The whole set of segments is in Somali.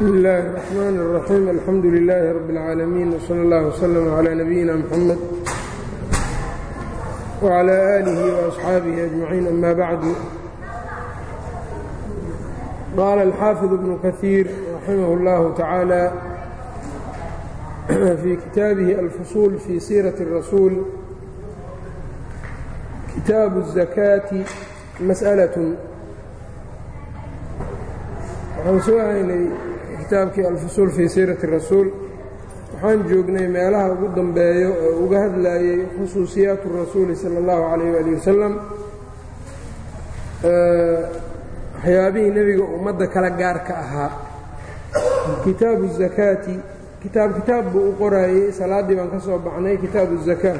bsmi illaahi الرaxmaan الraxiim alxamdu lilaahi rabbi اlcaalamiin wsala اllah wslm clى nabiyina mxamed wclى aalihi وasxaabihi ajmaciin ama bacdu qaala alxaafid bnu kahiir raximah اllahu tacaala fii kitaabihi alfusuul fii siirati الrasuul kitaabu الzakaati masأlaة waxaan soo haynay kitaabkii alfusuul fii siirati rasuul waxaan joognay meelaha ugu dambeeyo oo uga hadlayey khusuusiyaatu rasuuli sala allahu calayh ali wasalam waxyaabihii nebiga ummadda kala gaarka ahaa. Kitaabu zakaati kitaab kitaab buu u qoraayey salaaddii baan ka soo baxnay kitaabu zakaa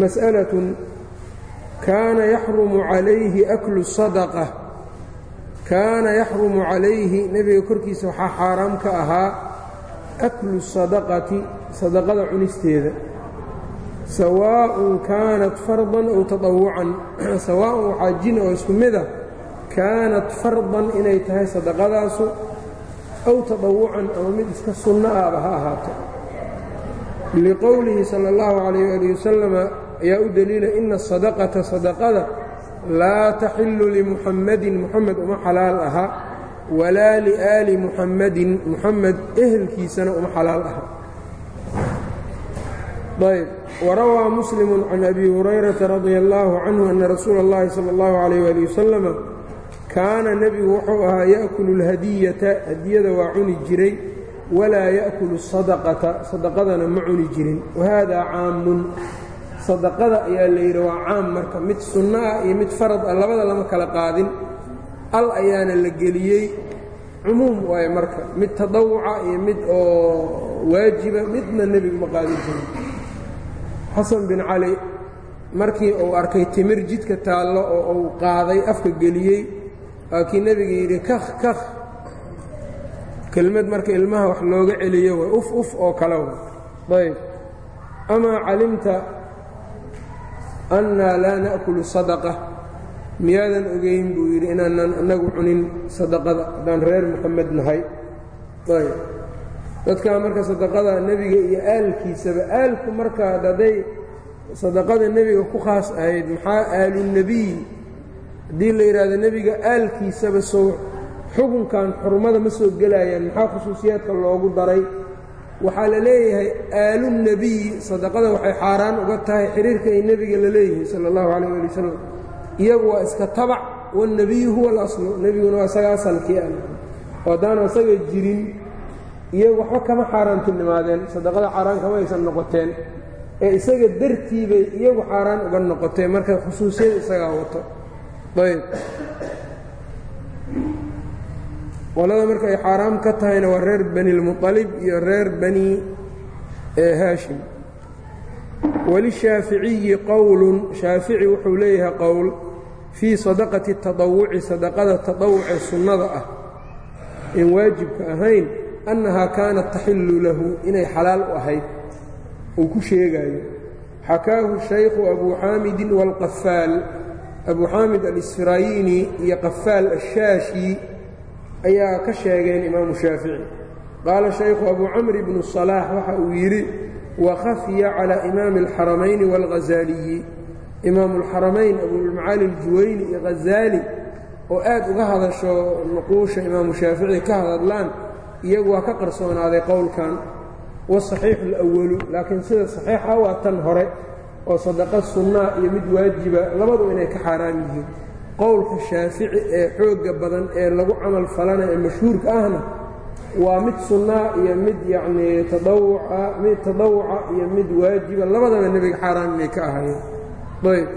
mas'alatun kaana yaxrumu calayhi aklu sadaqa kaana yaxrumu calayhi nebiga korkiisa waxaa xaaraam ka ahaa aklu sadaqati sadaqada cunisteeda sawaa'un kaanat fardan ow taطawucan sawaa'un waxaa jin oo isku mida kaanat fardan inay tahay sadaqadaasu aw taطawucan ama mid iska sunno ahba ha ahaato liqowlihi sala اllahu calayh ali wasalama ayaa u deliila ina asadaqata sadaqada laa taxilu limuxammadin muxamed uma xalaal aha walaa liaali muxammadin muxamed ehelkiisana uma xalaal aha ayb warawaa muslimu can abi hurayrata radia allaahu canhu ana rasuula اllahi sala اllahu calayh ali wasalama kaana nebigu wuxuu ahaa ya'kulu اlhadiyata hadiyada waa cuni jiray walaa ya'kulu sadaqata sadaqadana ma cuni jirin wahada caamun sadaqada ayaa la yidhi waa caam marka mid sunno ah iyo mid farad ah labada lama kala qaadin. Al ayaana la geliyey cumuum waaye marka mid tadawuca iyo mid oo waajiba midna nebigu ma qaadin jirin. Xasan bin cali markii uu arkay timir jidka taallo oo uu qaaday afka geliyey waa kii yidhi kakh kakh. Kelmad marka ilmaha wax looga celiyo way uf uf oo kale. Ayb amaa calimta annaa laa na'kulu sadaqa. Miyaadan ogeyn buu yidhi inaanan annagu cunin sadaqada. Haddaan reer muxamed nahay. Ayb. Dadkaa marka sadaqada nebiga iyo aalkiisaba aalku marka hadday sadaqada nebiga ku khaas ahayd maxaa aalunebiy haddii la yidhaahdo nebiga aalkiisaba soo xukunkan xurmada ma soo gelayaan maxaa khusuusiyaadka loogu daray waxaa la leeyahay aalunebiyi sadaqada waxay xaaraan uga tahay xiriirka ay nebiga la leeyihiin sala allahu calayh ali wasalam iyagu waa iska tabac wanebiyu huwa alaslu nebiguna waa isaga asalkii ah. Oo haddaanu isaga jirin iyagu waxba kama xaaraantinimaadeen sadaqada xaaraan kama aysan noqoteen ee isaga dartii bay iyagu xaaraan uga noqoteen marka khusuusiyada isagaa wato. Ayb qolada marka ay xaaraam ka tahayna waa reer bani lmuطalib iyo reer bani haashim walishaaficiyi qowlun shaafici wuxuu leeyahay qowl fii sadaqati taطawuci sadaqada taطawucee sunnada ah in waajibka ahayn annahaa kaanat taxillu lahu inay xalaal u ahayd uu ku sheegaayo xakaahu shaykhu abu xaamidin wاlqafaal abu xaamid alisfirayini iyo qafaal ashaashi ayaa ka sheegeen imaamu shaafici. Qaala shaykhu abu camri bnu salaax waxa uu yidhi wakhafiya calaa imaami alxaramayni waalghazaaliyi imaamu alxaramayn abulmacaali aljuwayni iyo ghazaali oo aad uga hadasho nuquusha imaamu shaafici ka hadadlaan iyagu waa ka qarsoonaaday qowlkan. Wasaxiixu alawalu laakiin sida saxiixa waa tan hore oo sadaqa sunnaa iyo mid waajiba labadu inay ka xaaraam yihiin qowlka shaafici ee xoogga badan ee lagu camal falana ee mashhuurka ahna waa mid sunnaa iyo mid yacnii tadawuca mid tadawuca iyo mid waajiba. Labadaba nebiga xaaraan inay ka ahaayeen. Ayb.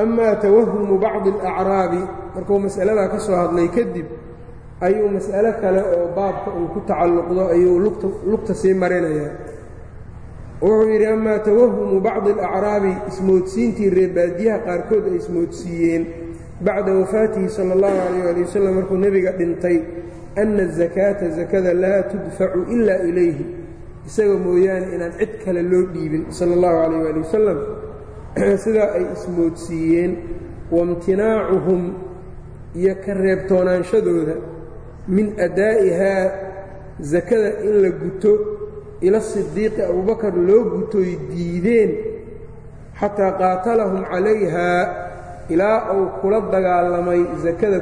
Amaa tawahumu bacdi alacraabi markuu mas'aladaa ka soo hadlay kadib ayuu mas'alo kale oo baabka uu ku tacalluqdo ayuu lugta sii marinayaa wuxuu yidhi amaa tawahumu bacdi alacraabi ismoodsiintii reebaadiyaha qaarkood ay ismoodsiiyeen bacda wafaatihi sala allahu calayh ali wasalam markuu nebiga dhintay anna azakaata sakada laa tudfacu ilaa ilayhi. Isaga mooyaane inaan cid kale loo dhiibin sala allahu calayh ali wasalam sidaa ay ismoodsiiyeen waimtinaacuhum iyo ka reebtoonaanshadooda min adaa'ihaa sakada in la guto ila sidiiqi abubakar loo gutoy diideen xataa qaatalahum calayhaa ilaa uu kula dagaalamay sakada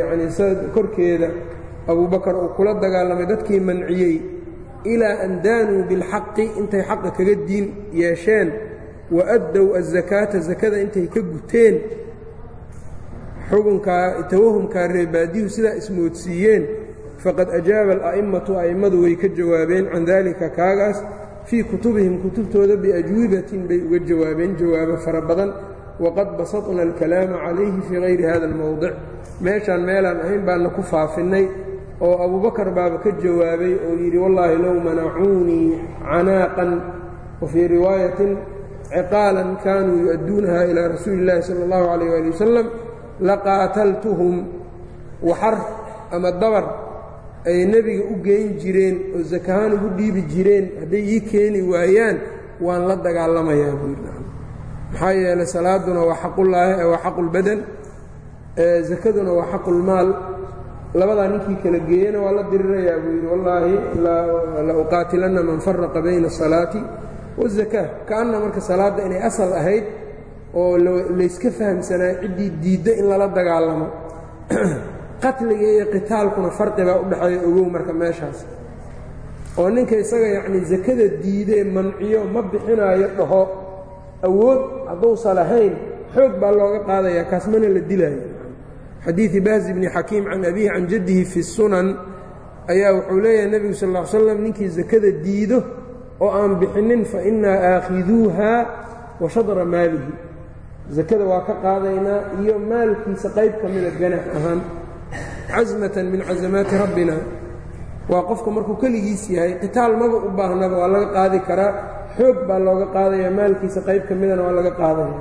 yacnii korkeeda. Abubakar uu kula dagaalamay dadkii manciyey ilaa an daanuu bilxaqi intay xaqa kaga diin yeesheen wa addow azakaata sakada intay ka guteen. Xukunkaa tawahumkaa reebaadihu sidaa ismoodsiiyeen faqad ajaaba ala'immatu a'immadu way ka jawaabeen can daalika kaagaas fii kutubihim kutubtooda biajwibatin bay uga jawaabeen jawaabo fara badan waqad basatna alkalaama calayhi fii hayri hada almowdic meeshaan meelaan ahayn baana ku faafinnay oo abubakar baaba ka jawaabay oo yidhi wallaahi low manacuunii canaaqan wa fii riwaayatin ciqaalan kaanuu yu-adduunaha ilaa rasuuli اllahi sala اllahu calayh ali wasalam laqaataltuhum waxar ama dabar ay nebiga u geyn jireen oo sakahaan ugu dhiibi jireen hadday ii keeni waayaan waan la dagaalamayaa buu yidhi. Maxaa yeelay salaaduna waa xaqullaahi waa xaqulbadan sakaduna waa xaqulmaal labadaa ninkii kala geeyena waa la dirirayaa buu yidhi wallaahi la uqaatilanna man faraqa bayna asalaati wazakaa ka-anna marka salaadda inay asal ahayd oo layska fahamsanaa ciddii diidda in lala dagaalamo qatliga iyo qitaalkuna farqibaa u dhexeeya ogow marka meeshaas. Oo ninka isaga yacnii sakada diidee manciyo ma bixinaayo dhaho awood hadduusan lahayn xoog baa looga qaadayaa kaas mana la dilaayo. Xadiidi bahzi bni xakiim can abihi can jaddihi fi sunan ayaa wuxuu leeyahay nebigu sal ll slam ninkii sakada diido oo aan bixinin fa innaa aakhiduuha wa shadra maalihi. Sakada waa ka qaadaynaa iyo maalkiisa qayb ka mida ganax ahaan casmatan min casamaati rabbina waa qofka markuu keligiis yahay qitaal maba u baahnaba waa laga qaadi karaa xoog baa looga qaadaya maalkiisa qayb ka midana waa laga qaadaya.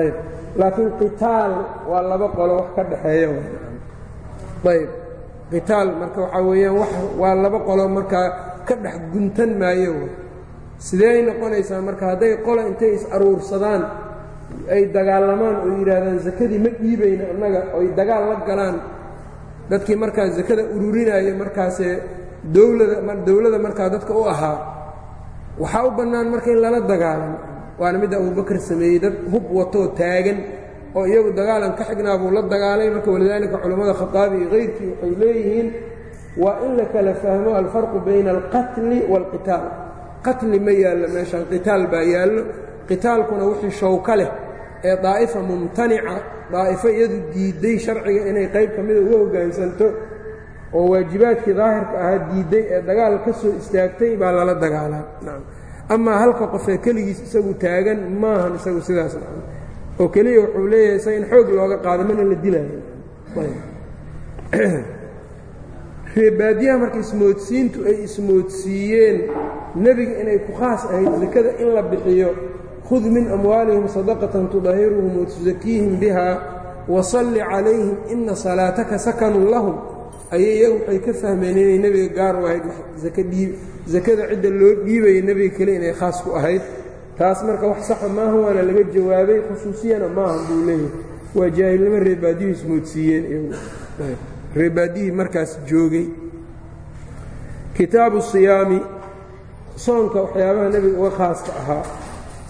Ayb laakiin qitaal waa laba qolo wax ka dhexeeya ayb qitaal marka waxaa weeyaan waa laba qolo markaa ka dhex guntan maayo sideey noqonaysaa marka hadday qola intay is aruursadaan ay dagaalamaan oo yidhaahdaan sakadii ma dhiibayna annaga oy dagaal la galaan dadkii markaa sakada ururinaya markaasee dowladda dowladda markaa dadka u ahaa waxaa u bannaan marka in lala dagaalamo waana midda abubakar sameeyey dad hub watoo taagan oo iyagu dagaalan ka xignaa buu la dagaalay. Marka walidaalika culammada khataabi iyo kayrkii waxay leeyihiin waa in la kala fahmo alfarqu bayna alqatli waalqitaal. Qatli ma yaallo meeshaan qitaal baa yaallo. Qitaalkuna wixii shawka leh ee daa'ifa mumtanica daa'ifo iyadu diidday sharciga inay qayb ka mida uga hoggaansanto oo waajibaadkii daahirka ahaa diidday ee dagaal ka soo istaagtay baa lala dagaalaa. Amaa halka qofee keligiis isagu taagan maahan isagu sidaas oo keliya wuxuu leeyahay isaga in xoog looga qaado mana la dilaayo. Reebaadiyaha marka ismoodsiintu ay ismoodsiiyeen nebiga inay ku khaas ahayd sakada in la bixiyo khud min amwaalihim sadaqatan tudahiruhum watusakiihim biha wasalli calayhim ina salaataka sakanun lahum. Ayay iyagu waxay ka fahmeen inay nebiga gaar u ahayd. Sakada cidda loo dhiibaya nebiga kale inay khaas ku ahayd. Taas marka wax saxa maaha waana laga jawaabay khusuusiyana maaha buu leeyahay. Waa jaahilnimo reebaadiyuhu ismoodsiiyeen reebaadiyihii markaas joogay. Kitaabu siyaami soonka waxyaabaha nebiga uga khaaska ahaa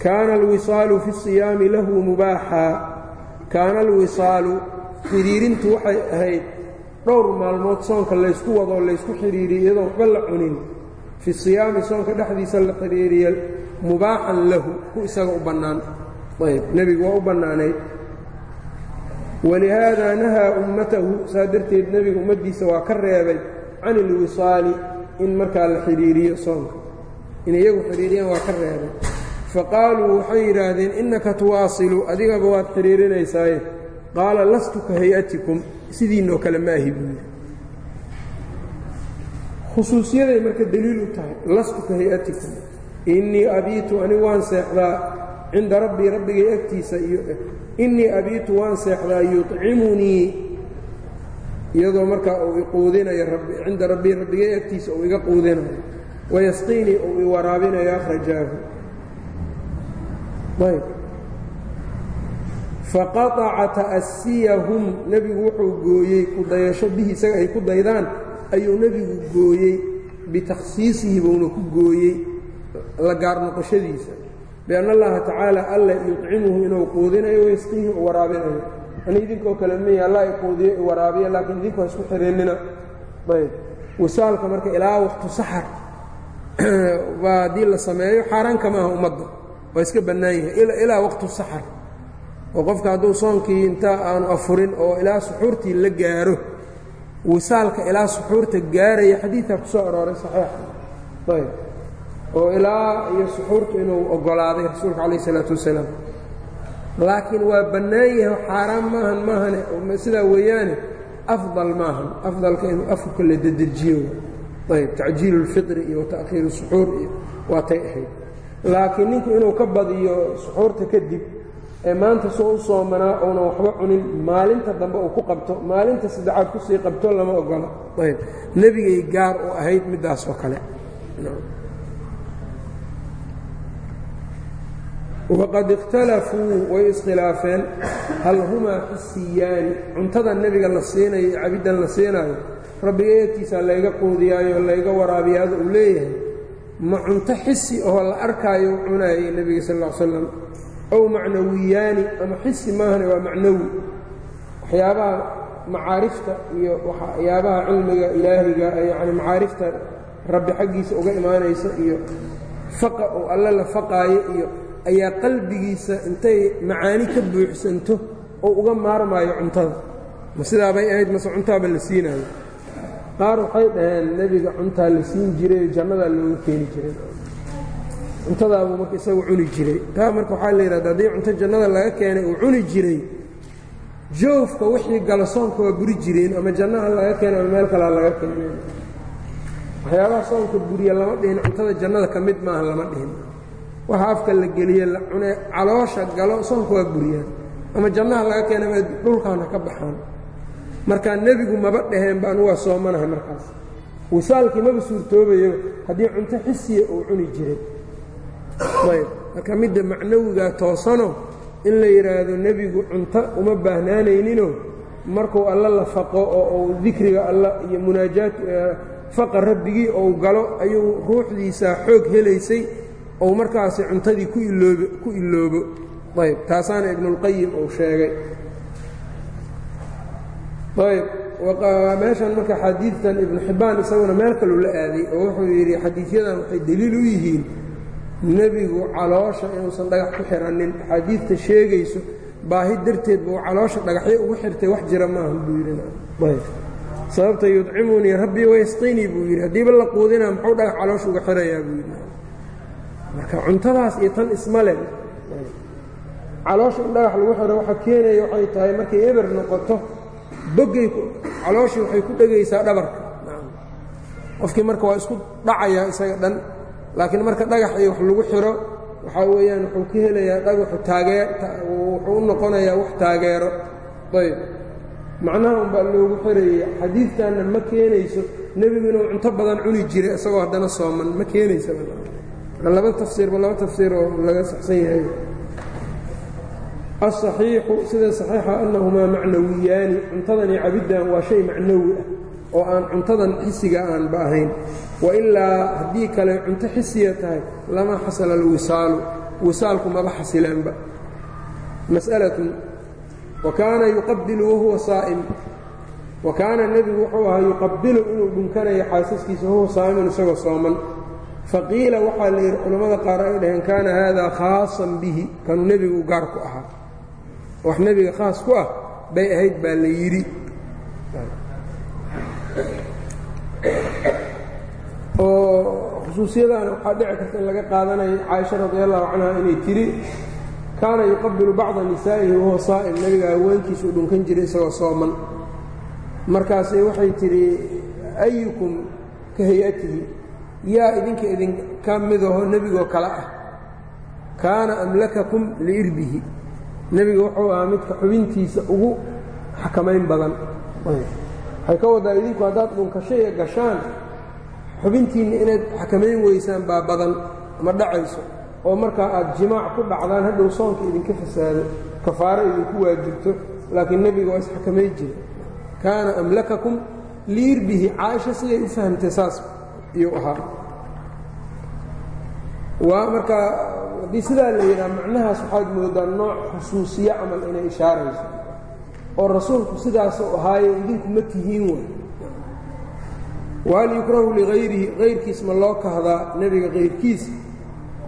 kaana alwisaalu fi siyaami lahu mubaaxaa kaana alwisaalu xidhiirintu waxay ahayd dhowr maalmood soonka laysku wadoo laysku xidhiiriyo iyadoo waxba la cunin fi siyaami soonka dhexdiisa la xidhiiriya mubaaxan lahu ku isaga u bannaan ayb nebigu waa u bannaanayd walihaada nahaa ummatahu saa darteed nebiga ummaddiisa waa ka reebay can ilwisaali in markaa la xidhiiriyo soonka in iyagu xidhiiriyaan waa ka reebay faqaaluu waxay yidhaahdeen innaka tuwaasilu adigaba waad xidhiirinaysaaye qaala lastu ka hay'atikum sidiinoo kale ma ahi buuyi khusuusiyaday marka deliil u tahay lastu ka hay'atikum innii abiitu anigu waan seexdaa cinda rabbii rabbigay agtiisa iyo innii abiitu waan seexdaa yuطcimunii iyadoo markaa uu iquudinayo cinda rabbii rabbigay agtiisa uu iga quudinayo wayasqiinii uu i waraabinayo akhrajaahu ayb. Faqaطaca ta'asiyahum. Nebigu wuxuu gooyey ku dayasho bihi isaga ay ku daydaan ayuu nebigu gooyey. Bitakhsiisihi buuna ku gooyey la gaar noqoshadiisa. Bianna allaha tacaala alla yudcimuhu inuu quudinayo wayasqiihi u waraabinayo. Ani idinkoo kale miya alla i quudiyo i waraabiya laakiin idinku isku xiriinnina ayb. Wisaalka marka ilaa waqtu saxar baa haddii la sameeyo xaaraanka maaha ummadda waa iska bannaan yahay ilaa waqtu saxar. Oo qofka hadduu soonkii inta aanu afurin oo ilaa suxuurtii la gaaro wisaalka ilaa suxuurta gaaraya. Xadiidkaa ku soo arooray saxiixa ayb. Oo ilaa iyo suxuurtu inuu oggolaaday rasuulka calayh isalaatu wasalaam. Laakiin waa bannaan yahay xaaraan maahan maahane. Sidaa weeyaane afdal maahan. Afdalka inuu afurka la dedejiyo. Ayb. Tacjiilu اlfitri iyo wata'khiiru suxuur iyo waa tay ahayd laakiin ninku inuu ka badiyo suxuurta kadib ee maanta soo u soomanaa uunan waxba cunin maalinta dambe uu ku qabto maalinta saddexaad ku sii qabto lama ogola. Ayb. Nebigay gaar u ahayd middaas oo kale. Waqad ikhtalafuu way iskhilaafeen. Hal humaa xisiyaani? Cuntada nebiga la siinayo cabiddan la siinaayo rabbiga eegtiisaa layga quudiyaayo layga waraabiyaada uu leeyahay ma cunto xisi oo la arkaayo cunaayay nebiga sal ll slam ow macnawiyaani ama xisi maahane waa macnawi. Waxyaabaha macaarifta iyo waxyaabaha cilmiga ilaahiga yacni macaarifta rabbi xaggiisa uga imaanaysa iyo faqa oo alle la faqaayo iyo ayaa qalbigiisa intay macaani ka buuxsanto oo uga maarmaayo cuntada. Ma sidaabay ahayd mase cuntaaba la siinaayo qaar waxay dhaheen nebiga cuntaa la siin jiray jannadaa looga keeni jiray. Cuntadaabuu marka isagu cuni jiray. Taa marka waxaa la yidhahda haddii cunto jannada laga keenay uu cuni jiray joofka wixii gala soonka waa buri jireen ama jannaha laga keenay ama meel kalea laga keenay. Waxyaabaha soonka buriya lama dhihin cuntada jannada ka mid maaha lama dhihin. Waxa afka la geliye la cune caloosha galo soonka waa buriyaan ama jannaha laga keenay dhulkaana ka baxaan markaa nebigu maba dhaheen ba anugu waa soomanahay markaas. Wisaalkii maba suurtoobayo haddii cunto xisiya uu cuni jiray. Ayb marka midda macnawigaa toosano in la yidhaahdo nebigu cunto uma baahnaanayninoo markuu alla la faqo oo uu dikriga alla iyo munaajaat faqa rabbigii ou galo ayuu ruuxdiisaa xoog helaysay ou markaasi cuntadii ku iloobo ayb taasaana ibnuulqayim uu sheegay ayb meeshan marka xadiidtan ibnu xibbaan isaguna meel kaluu la aaday oo wuxuu yidhi xadiidyadan waxay deliil u yihiin nebigu caloosha inuusan dhagax ku xiranin. Axaadiidta sheegayso baahi darteed buu caloosha dhagaxyo ugu xirtay wax jira maaha buu yidhi. Sababta yudcimunii rabbii wayasqinii buu yidhi. Haddiiba la quudinaa muxuu dhagax caloosha uga xirayaa buu yidhi. Marka cuntadaas iyo tan ismale caloosha in dhagax lagu xiro waxa keenaya waxay tahay markay eber noqoto boggay calooshii waxay ku dhegaysaa dhabarka. Qofkii marka waa isku dhacayaa isaga dhan laakiin marka dhagax iyo wax lagu xiro waxaa weeyaan wuxuu ka helayaa dhagaxu taagee wuxuu u noqonayaa wax taageero. Ayb. Macnaha unbaa loogu xirayey xadiidtanna ma keenayso nebigu inuu cunto badan cuni jiray isagoo haddana sooman ma keenaysa laba tafsiirba laba tafsiir oo laga saxsan yahay asaxiixu sida saxiixa annahumaa macnawiyaani? Cuntadani cabiddan waa shay macnawi ah oo aan cuntadan xisiga aanba ahayn. Wailaa haddii kale cunto xisiya tahay lama xasala alwisaalu. Wisaalku maba xasileenba mas'alatun wa kaana yuqabilu wahuwa saa'im. Wa kaana nebigu wuxuu ahaa yuqabilu inuu dhunkanayo xaasaskiisa wahuwa saa'imun isagoo sooman. Faqiila waxaa la yidhi culammada qaar ay dhaheen kaana haadaa khaasan bihi. Kanuu nebigu gaarku ahaa wax nebiga khaas ku ah bay ahayd baa la yidhi. Oo khusuusiyadaana waxaa dhici karta in laga qaadanayo caaisha radi allahu canha inay tidhi kaana yuqabilu bacda nisaa'ihi wahuwa saa'im. Nebiga haweenkiisuu dhunkan jiray isagoo sooman. Markaasay waxay tidhi ayukum ka hay'atihi? Yaa idinka idinka midaho nebigoo kale ah. Kaana amlakakum liirbihi nebiga wuxuu ahaa midka xubintiisa ugu xakamayn badan. Waxay ka wadaa idinku haddaad dhunkashaya gashaan xubintiinna inaad xakamayn weysaan baa badan ma dhacayso. Oo markaa aad jimaac ku dhacdaan hadhow soonka idinka fasaado kafaaro idinku waajibto laakiin nebiga waa isxakamayn jira kaana amlakakum liirbihi caaisha siday u fahamtay saas iyuu ahaa waa markaa haddii sidaa la yidhaha macnahaas waxaad moodaa nooc khusuusiye camal inay ishaarayso. Oo rasuulku sidaasuu ahaayo idinku ma tihiin way. Wahal yukrahu ligayrihi kayrkiis ma loo kahdaa nebiga kayrkiis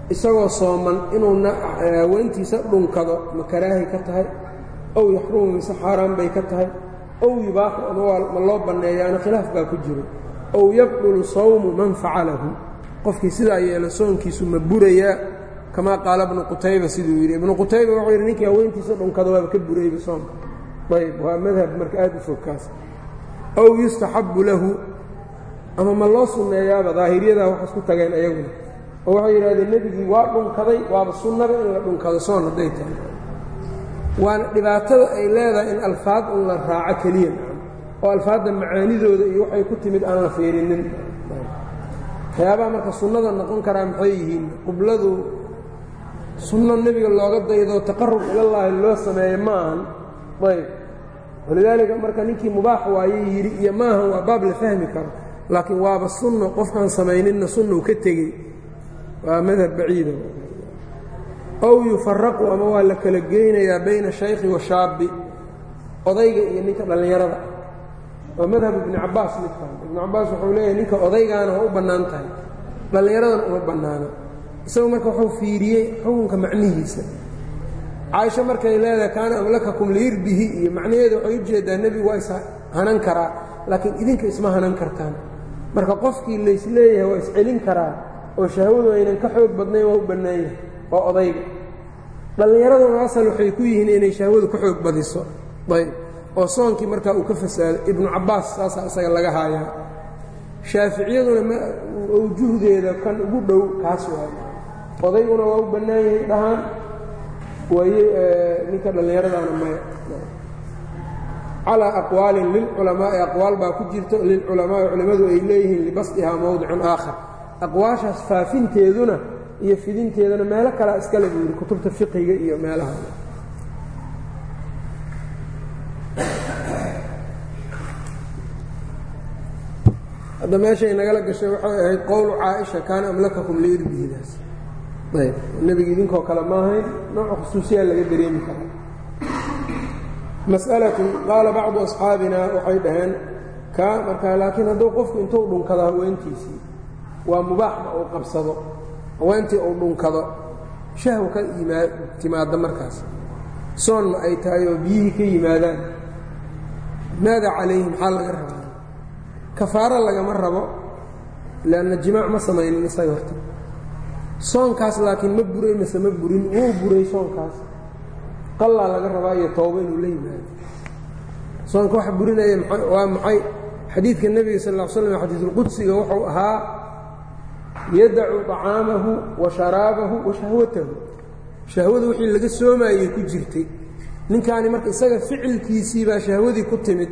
isagoo sooman inuuna haweentiisa dhunkado ma karaahay ka tahay? Ow yaxrumu mise xaaraan bay ka tahay? Ow yubaaxu ama ma loo banneeyaana khilaaf baa ku jiro ow yabdulu sawmu man facalahu qofkii sidaa yeelo soonkiisu ma burayaa kamaa qaala ibnu qutayba siduu yidhi. Ibnu qutayba wuxuu yidhi ninkii haweentiisa dhunkado waaba ka burayba soonka. Ayb waa madhab marka aad u fogkaas ow yustaxabbu lahu ama ma loo sunneeyaaba daahiryadaa wax isku tageen ayaguna. Oo waxay yidhahdeen nebigii waa dhunkaday waaba sunnaba in la dhunkado soon hadday tahay. Waana dhibaatada ay leedahay in alfaad un la raaco keliya oo alfaadda macaanidooda iyo waxay ku timid aan la fiirinin waxyaabaha marka sunnada noqon karaa maxay yihiin? Qibladu sunno nebiga looga daydo taqarrub ilallaahi loo sameeyo ma ayb. Walidaalika marka ninkii mubaax waayey yidhi iyo maahan waa baab la fahmi karo laakiin waaba sunno qofkaan samayninna sunnou ka tegey. Waa madhab baciida ow yufaraqu ama waa la kala geynayaa bayna shaykhi washaabi odayga iyo ninka dhallinyarada. Waa madhab ibni cabaas midkaan ibnu cabaas wuxuu leeyahay ninka odaygaana waa u bannaan tahay dhallinyaradana uma bannaano. Isagu marka wuxuu fiiriyey xukunka macnihiisa. Caaisho markay leedahay kaana amlakakum liirbihi iyo macnaheeda waxay u jeedaa nebigu waa is hanan karaa laakiin idinka isma hanan kartaan. Marka qofkii laysleeyahay waa iscelin karaa oo shahwadu aynan ka xoog badnayn waa u bannaan yahay waa odayga. Dhallinyaraduna asal waxay ku yihiin inay shahwadu ka xoog badiso. Ayb oo soonkii markaa uu ka fasaado ibnu cabbaas saasaa isaga laga haayaa. Shaaficiyaduna awjuhdeeda kan ugu dhow kaas waayo odayguna waa u bannaan yahay dhahaan waaye ninka dhallinyaradaana maya. Calaa aqwaalin lilculamaa'i aqwaal baa ku jirto lilculamaa'i culimmadu ay leeyihiin libasdihaa mowdicun aakhar. Aqwaashaas faafinteeduna iyo fidinteedana meelo kalea iskale buu yidhi kutubta fiqiga iyo meelaha hadda meeshay nagala gashay waxay ahayd qowlu caaisha kaana amlakakum liirbihidaas. Ayb nebiga idinkoo kale ma ahayn nooca khusuusiyaa laga dareemi karaa mas'alatun qaala bacdu asxaabina waxay dhaheen ka markaa laakiin hadduu qofku intuu dhunkado haweentiisii waa mubaaxba uu qabsado? Haweentii uu dhunkado shahwa ka yimaa timaadda markaas. Soonna ay tahay oo biyihii ka yimaadaan. Maada calayhi maxaa laga rabaa kafaaro lagama rabo leanna jimaac ma samaynin isaga horta. Soonkaas laakiin ma buray mase ma burin wuu buray soonkaas. Qallaa laga rabaa iyo toobo inuu la yimaado. Soonka waxa burinaya waa maxay? Xadiidka nebiga sal ll l slam xadiisulqudsiga wuxuu ahaa yadacu طacaamahu wa sharaabahu wa shahwatahu. Shahwada wixii laga soomaayey ku jirtay. Ninkaani marka isaga ficilkiisii baa shahwadii ku timid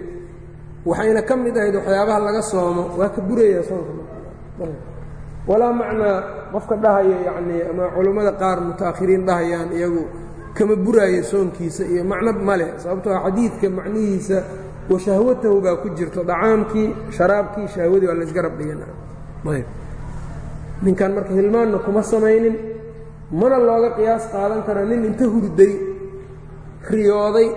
waxayna ka mid ahayd waxyaabaha laga soomo waa ka burayaa soonka walaa macnaa qofka dhahaya yacnii ama culammada qaar muta'akhiriin dhahayaan iyagu kama buraayo soonkiisa iyo macno male sababtoo a xadiidka macnihiisa wa shahwatahu baa ku jirto dacaamkii sharaabkii shahwadii waa laysgarab dhiganayb ninkan marka hilmaanna kuma samaynin mana looga qiyaas qaadan kara nin inta hurday riyooday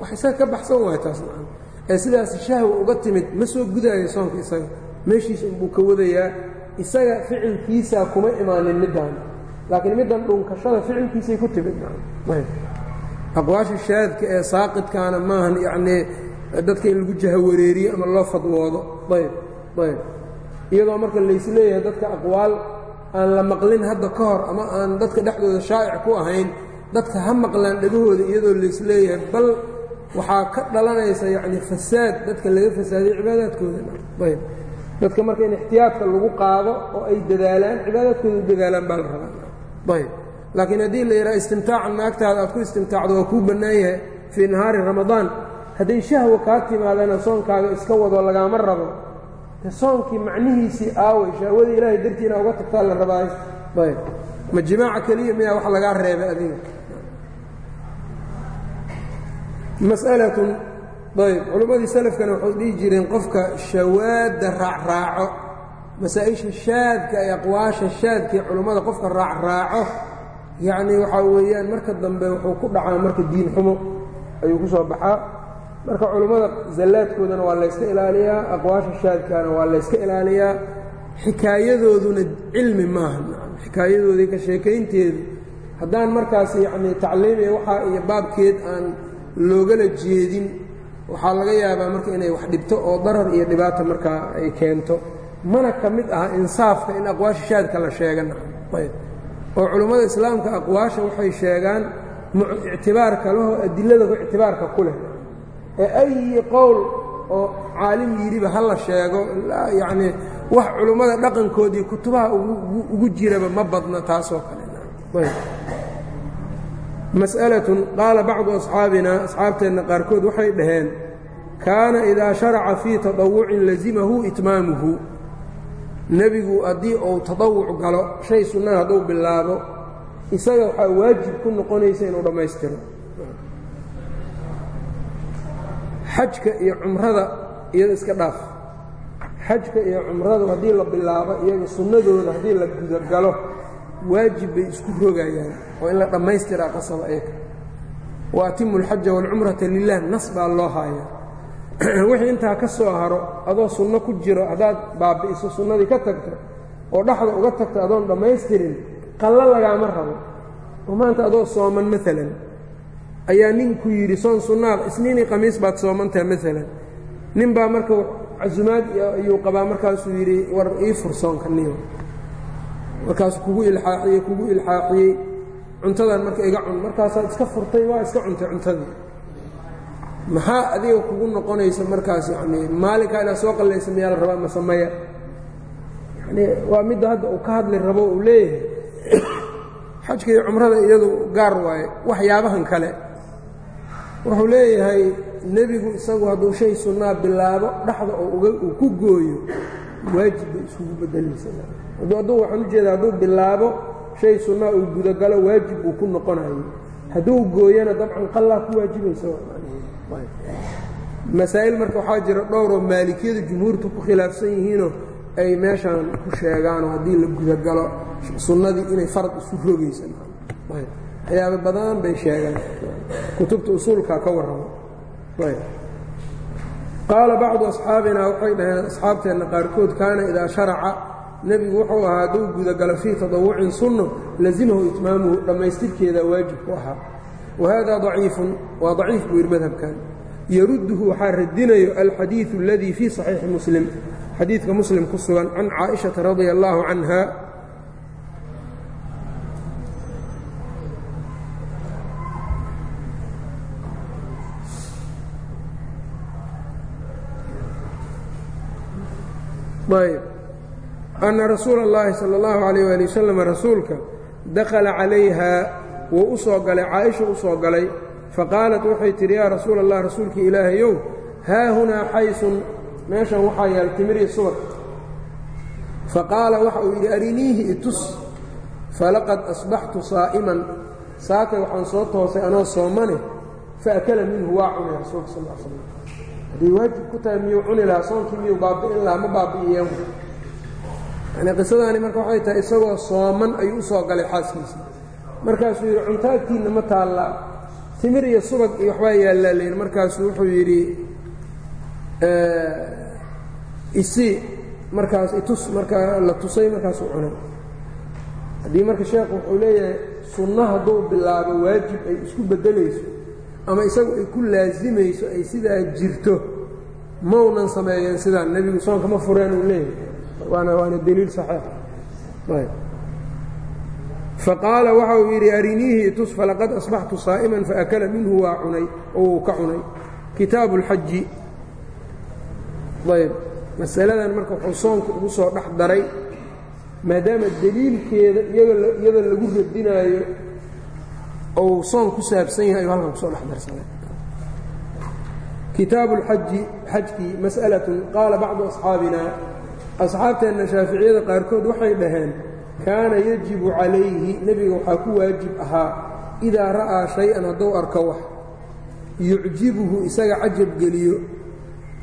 wax isaga ka baxsan waaya taas maan ee sidaas shahwa uga timid ma soo gudaayo soonka isaga. Meeshiisa unbuu ka wadayaa isaga ficilkiisaa kuma imaanin middan laakiin middan dhunkashada ficilkiisay ku timid. Aqwaasha shaadka ee saaqidkaana maahan yacnii dadka in lagu jahawareeriyo ama loo fadwoodo. Ayb ayb. Iyadoo marka laysleeyahay dadka aqwaal aan la maqlin hadda ka hor ama aan dadka dhexdooda shaa'ic ku ahayn dadka ha maqlaan dhegahooda iyadoo laysleeyahay bal waxaa ka dhalanaysa yacni fasaad dadka laga fasaadiyo cibaadaadkooda. Ayb. Dadka marka in ixtiyaadka lagu qaado oo ay dadaalaan cibaadaadkooda u dadaalaan baa la rabaa. Ayb. Laakiin haddii la yidhaha istimtaaca naagtaada aad ku istimtaacdo waa kuu bannaan yahay fii nahaari ramadaan hadday shahwa kaa timaadana soonkaaga iska wado lagaama rabo soonkii macnihiisii aaway shahwadii ilaahay dartiina uga tagtaa la rabaayo ayb. Ma jimaaca keliya miyaa wax lagaa reebay adiga mas'alatun ayb culimmadii salafkana waxay dhihi jireen qofka shawaadda raacraaco. Masaa-isha shaadka ee aqwaasha shaadka ee culummada qofka raacraaco yacnii waxaa weeyaan marka dambe wuxuu ku dhacaa marka diin xumo ayuu ku soo baxaa. Marka culummada zallaadkoodana waa layska ilaaliyaa aqwaasha shaadkana waa layska ilaaliyaa. Xikaayadooduna cilmi maaha xikaayadoodii ka sheekaynteedu. Haddaan markaas yacnii tacliimiya waxaa iyo baabkeed aan loogala jeedin. Waxaa laga yaabaa marka inay wax dhibto oo darar iyo dhibaata markaa ay keento. Mana ka mid aha insaafka in aqwaasha shaadka la sheegana oo culummada islaamka aqwaasha waxay sheegaan ictibaarka laho adiladaku ictibaarka ku leh. Ee ayi qowl oo caalim yidhiba ha la sheego yacnii wax culummada dhaqankoodii kutubaha ugu jiraba ma badna taasoo kale mas'alatun qaala bacdu asxaabina asxaabteenna qaarkood waxay dhaheen kaana idaa sharaca fii taطawucin lazimahu itmaamuhu. Nebigu haddii uu taطawuc galo shay sunnada hadduu bilaabo isaga waxaa waajib ku noqonaysa inuu dhammaystiro. Xajka iyo cumrada iyada iska dhaaf. Xajka iyo cumradu haddii la bilaabo iyaga sunnadooda haddii la gudagalo waajib bay isku rogayaan oo in la dhammaystiraa qasaba eeka wa atimu alxaja waalcumrata lilah nas baa loo haaya. Wixii intaa ka soo haro adoo sunno ku jiro haddaad baabi'iso sunnadii ka tagto oo dhaxda uga tagto adoon dhammaystirin qallo lagaama rabo. Oo maanta adoo sooman maalan ayaa ninku yidhi soon sunnaad isniinii qamiis baad soomantaha maalan nin baa marka casumaad ayuu qabaa markaasuu yidhi war ii fur niyo markaasuu kugu ilxaaxiyey kugu ilxaaxiyey cuntadan marka iga cun markaasaad iska furtay waa iska cuntay cuntadii. Maxaa adiga kugu noqonaysa markaas yacnii maalinkaa inaad soo qallaysa miyaa la rabaa masamaya yanii waa midda hadda uu ka hadli rabo uu leeyahay. Xajka iyo cumrada iyadu gaar waaye waxyaabahan kale. Wuxuu leeyahay nebigu isagu hadduu shay sunnaa bilaabo dhaxda oo uu ku gooyo waajib bay isugu bedelaysa hadduu waxaan ujeeda hadduu bilaabo shay sunnaa uu gudagalo waajib buu ku noqonayo. Hadduu gooyana dabcan qallaa ku waajibaysa masaa'il marka waxaa jira dhowroo maalikiyada jumhuurtu ku khilaafsan yihiinoo ay meeshaan ku sheegaanoo haddii la gudagalo sunnadii inay farad isu rogaysa waxyaaba badan bay sheegaan. Kutubta usuulka ka warramo. Qaala bacdu asxaabina waxay dhaheen asxaabteenna qaarkood kaana idaa sharaca nebigu wuxuu ahaa hadduu gudagalo fii tadawucin sunno lazimahu itmaamuhu dhammaystirkeeda waajib ku ahaa. Wahada daciifun waa daciif buu yidhi madhabkan. Yarudduhu waxaa radinayo alxadiidu aladii fii saxiixi muslim xadiidka muslim ku sugan can caaishata radia allaahu canha. Ayb anna rasuula اllaahi sala اllahu alayh waali wasalam rasuulka dakhala calayhaa wuu u soo galay caaisha u soo galay. Faqaalat waxay tidhi yaa rasuula allah rasuulkii ilaahayow haahunaa xaysun. Meeshan waxaa yaal timiri subag faqaala waxa uu yidhi ariniihi itus falaqad asbaxtu saa'iman. Saakay waxaan soo toosay anoo soomane faakala minhu waa cunay rasuulka sal l slam hadday waajib ku tahay miyuu cuni lahaa soonkii miyuu baabi'in lahaa ma baabi'iyeen yani qisadaani marka waxay tahay isagoo sooman ayuu u soo galay xaaskiisa. Markaasuu yidhi cuntaagtiinna ma taalla. Timir iyo subag iyo waxbaa yaallaa layidhi. Markaasuu wuxuu yidhi isii markaas itus markaa la tusay markaasuu cunay. Haddii marka sheekhu wuxuu leeyahay sunno hadduu bilaabo waajib ay isku beddelayso ama isagu ay ku laasimayso ay sidaa jirto maunan sameeyeen sidaan nebigu soonka ma fureen uu leeyahay waana saxiix ayb. Faqaala waxa uu yidhi ariniihi itus falaqad asbaxtu saa'iman faakala minhu waa cunay oo uu ka cunay. Kitaabu اlxaji ayb. Masaladan marka wuxuu ugu soo dhex daray maadaama deliilkeeda iyada lagu radinaayo ou soon ku saabsan yahay ayuu halkan ku soo dhex darsaday kitaabu اlxaji xajkii mas'alatun qaala bacdu asxaabina asxaabteenna shaaficiyada qaarkood waxay dhaheen kaana yajibu calayhi nebiga waxaa ku waajib ahaa idaa ra'aa shay-an hadduu arko wax yucjibuhu isaga cajabgeliyo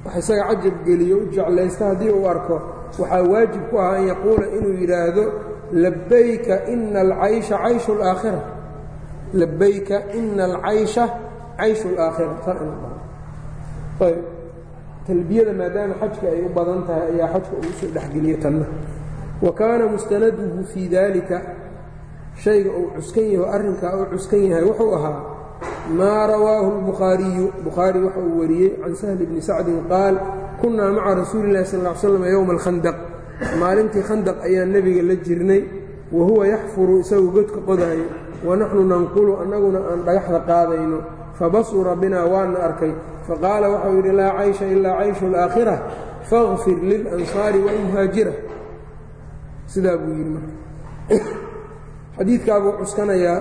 wax isaga cajabgeliyo u jeclaysta haddii uu arko waxaa waajib ku ah an yaquula inuu yidhaahdo labayka ina alcaysha cayshu اlaakhira labayka ina alcaysha cayshu اlaakhira saa inu dhaho ayb talbiyada maadaama xajka ay u badan tahay ayaa xajka uu soo dhexgeliye tanna wa kaana mustanaduhu fii daalika shayga uu cuskan yaho arrinkaa uu cuskan yahay wuxuu ahaa maa rawaahu اlbukhaariyu bukhaari waxa uu wariyey can sahli bni sacdin qaal kunnaa maca rasuuli اllahi sal ly slam yowma alkhandaq. Maalintii khandaq ayaa nebiga la jirnay wa huwa yaxfuru isagu godka qodaayo wa naxnu nanqulu annaguna aan dhagaxda qaadayno fabasura binaa waana arkay faqaala waxau yidhi laa caysha ilaa cayshu اlaakhira faغfir lilansaari wاlmuhaajira sidaa buu yidhi marka xadiidkaabuu cuskanayaa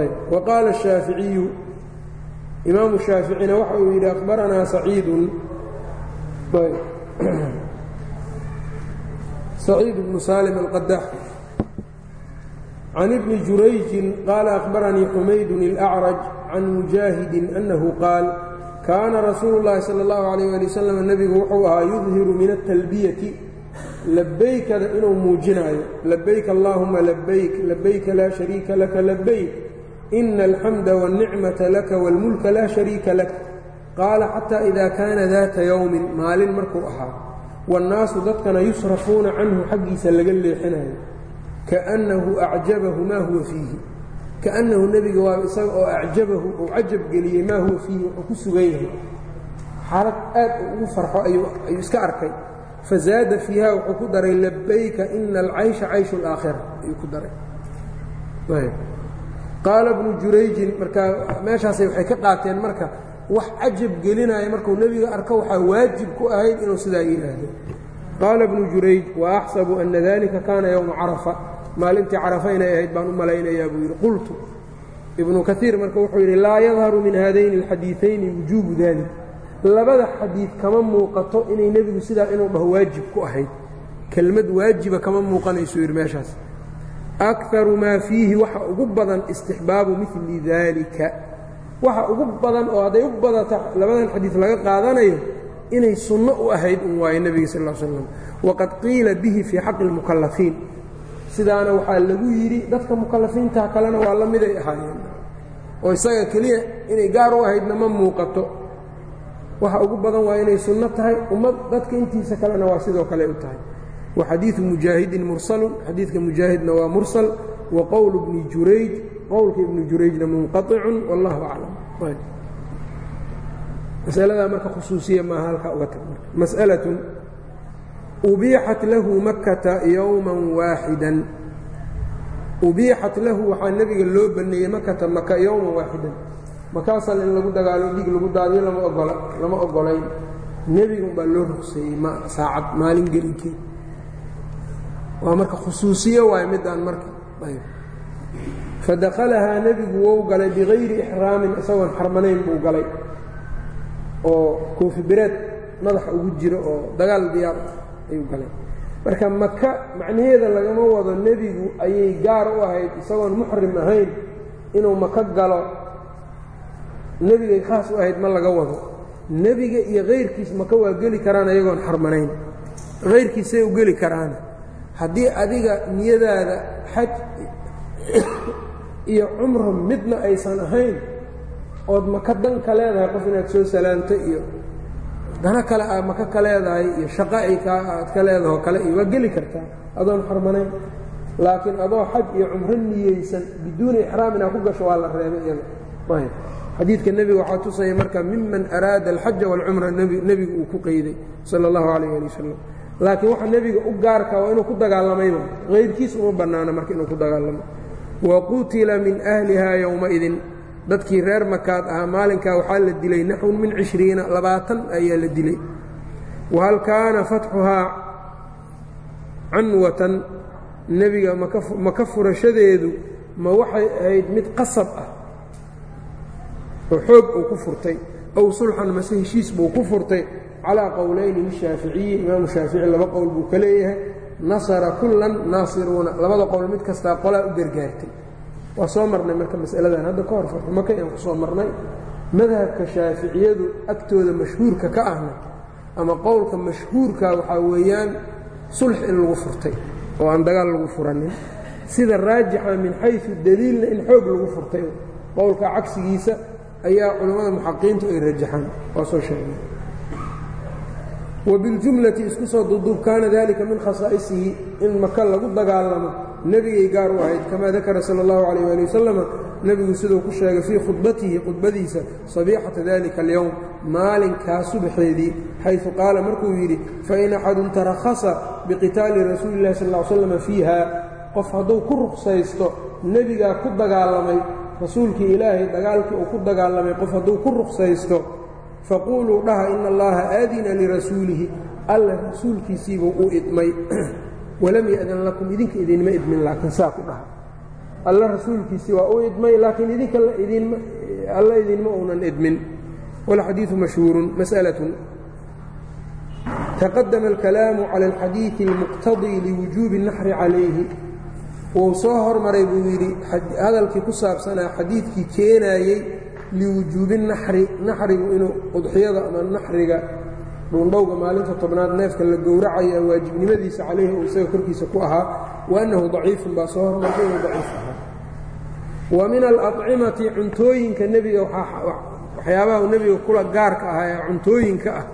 ayb wa qaala الshaaficiyu imaamu shaaficina waxa uu yidhi akhbaranaa saciidun ayb saciid bnu salim alqadax can ibni jurayjin qaala akhbaranii xumaydun اlأcraj can mujaahidin annahu qaal kaana rasuulu llaahi sala allahu calayh ali wasalam nebigu wuxuu ahaa yudhiru min altalbiyati labaykada inuu muujinaayo labayk allaahuma labayk labayka laa shariika laka labayk ina alxamda wاlnicmata laka wاlmulka laa shariika lak. Qaala xataa ida kaana daata yowmin maalin markuu ahaa waannaasu dadkana yusrafuuna canhu xaggiisa laga leexinayo kaannahu acjabahumaa huwa fiihi kaannahu nebiga waa isaga oo acjabahu uu cajab geliyey maa huwa fiihi? Wuxuu ku sugan yahay. Xaalad aad uu ugu farxo ayuu iska arkay. Fazaada fiiha wuxuu ku daray labayka ina alcaysha cayshu اlaakhira ayuu ku daray. Qaala bnu jurayjin markaa meeshaasay waxay ka qaateen marka wax cajab gelinaya markuu nebiga arko waxaa waajib ku ahayd inuu sidaa yidhaahdo. Qaala bnu jurayj wa axsabu ana dalika kaana yowma carafa maalintii carafa inay ahayd baan u malaynayaa buu yidhi qultu. Ibnu kaiir marka wuxuu yidhi laa yadharu min haadayni alxadiiayni wujuubu dalik labada xadiid kama muuqato inay nebigu sidaa inuu dhaho waajib ku ahayd. Kelmad waajiba kama muuqanaysu yidhi meeshaas. Akaru maa fiihi waxa ugu badan istixbaabu mili daalika waxa ugu badan oo hadday u badata labadan xadiid laga qaadanayo inay sunno u ahayd un waayo nebiga sal l slam waqad qiila bihi fii xaqi اlmukalafiin sidaana waxaa lagu yidhi dadka mukalafiinta kalena waa la miday ahaayeen. Oo isaga keliya inay gaar u ahaydna ma muuqato. Waxa ugu badan waa inay sunno tahay ummad dadka intiisa kalena waa sidoo kale u tahay. Wa xadiidu mujaahidin mursalun xadiidka mujaahidna waa mursal. Wa qowlu bni jurayj qowlka ibni jurayjna munqaطicun wallahu aclam masaladaa marka khusuusiya maaha halkaa uga tag. Mas'alatun ubiixat lahu makkata yowman waaxidan. Ubiixat lahu waxaa nebiga loo baneeyey makata maka yowman waaxidan. Makaasal in lagu dagaalo dhiig lagu daadiyo lama ogola lama ogolayn. Nebigun baa loo rugseeyey ma saacad maalin gelinkeed waa marka khusuusiyo waayo midaan marka fadakalahaa nebigu wou galay bikayri ixraamin isagoon xarmanayn buu galay. Oo koofi bireed madaxa ugu jiro oo dagaal diyaar ayuu galay. Marka maka macnaheeda lagama wado nebigu ayay gaar u ahayd isagoon muxrim ahayn inuu maka galo. Nebigay khaas u ahayd ma laga wado. Nebiga iyo kayrkiis maka waa geli karaan ayagoon xarmanayn. Kayrkiisay u geli karaan. Haddii adiga niyadaada xaj iyo cumro midna aysan ahayn ood maka dan ka leedahay qof inaad soo salaamto iyo dana kale aad maka ka leedahay iyo shaqo ay ka aad ka leedahoo kale iyo waa geli kartaa adoon xarmanayn laakiin adoo xaj iyo cumro niyeysan biduuni ixraam inaad ku gasho waa la reebay iyada ayb xadiidka nebiga waxaa tusaya marka miman araada alxaja waalcumra nebigu uu ku qeyday sala allahu calayh ali wasalam laakiin waxa nebiga u gaarka waa inuu ku dagaalamayba kayrkiis uma bannaana marka inuu ku dagaalamo. Wa qutila min ahlihaa yowmaidin dadkii reer makaad ahaa maalinkaa waxaa la dilay naxwun min cishriina labaatan ayaa la dilay. Wahal kaana fatxuhaa canwatan nebiga maka furashadeedu ma waxay ahayd mid qasab ah oo xoog uu ku furtay ow sulxan mase heshiis buu ku furtay. Calaa qowlayni lishaaficiyi imaamu shaafici laba qowl buu ka leeyahay nasara kullan naasiruuna labada qowl mid kastaa qolaa u gargaartay waa soo marnay marka masaladan. Hadda ka hor farxumaka aan ku soo marnay. Madhabka shaaficiyadu agtooda mashhuurka ka ahna ama qowlka mashhuurka waxaa weeyaan sulx in lagu furtay oo aan dagaal lagu furanin. Sida raajixa min xayu daliilna in xoog lagu furtay. Qowlka cagsigiisa ayaa culammada muxaqiintu ay rajaxaan waa soo sheegay. Wabiاljumlati isku soo duuduub kaana dalika min khasaa'isihi in maka lagu dagaalamo nebigay gaar u ahayd kamaa dakara sala اllahu calayh ali wasalama nebigu siduu ku sheegay fii khudbatihi khudbadiisa sabiixata dalika alyowm maalinkaa subaxeedii xaysu qaala markuu yidhi fain axadun tarakhasa biqitaali rasuuli اllahi sal ly slam fiiha. Qof hadduu ku ruqsaysto nebigaa ku dagaalamay rasuulkii ilaahay dagaalkii uu ku dagaalamay qof hadduu ku ruqsaysto faquuluu dhaha ina allaha aadina lirasuulihi alla rasuulkiisiibuu u idmay walam ya'dan lakum idinka idinma idmin laakiin saa ku dhaha. Alla rasuulkiisii waa u idmay laakiin idinka alla idinma uunan idmin. Walxadiidu mashhuurun mas'alatun. Taqadama alkalaamu cala alxadiidi almuqtadii liwujuubi اnaxri calayhi. Wuu soo hormaray buu yidhi hadalkii ku saabsanaa xadiidkii keenaayey liwujuubi naxri naxrigu inuu udxiyada ama naxriga dhuundhowga maalinta tobnaad neefka la gowracaya waajibnimadiisa calayhi uu isaga korkiisa ku ahaa wa annahu daciifun baa soo hormartay inuu daciif ahaa wa min alacimati cuntooyinka nebiga waxyaabaha uu nebiga kula gaarka ahaa ee cuntooyinka ah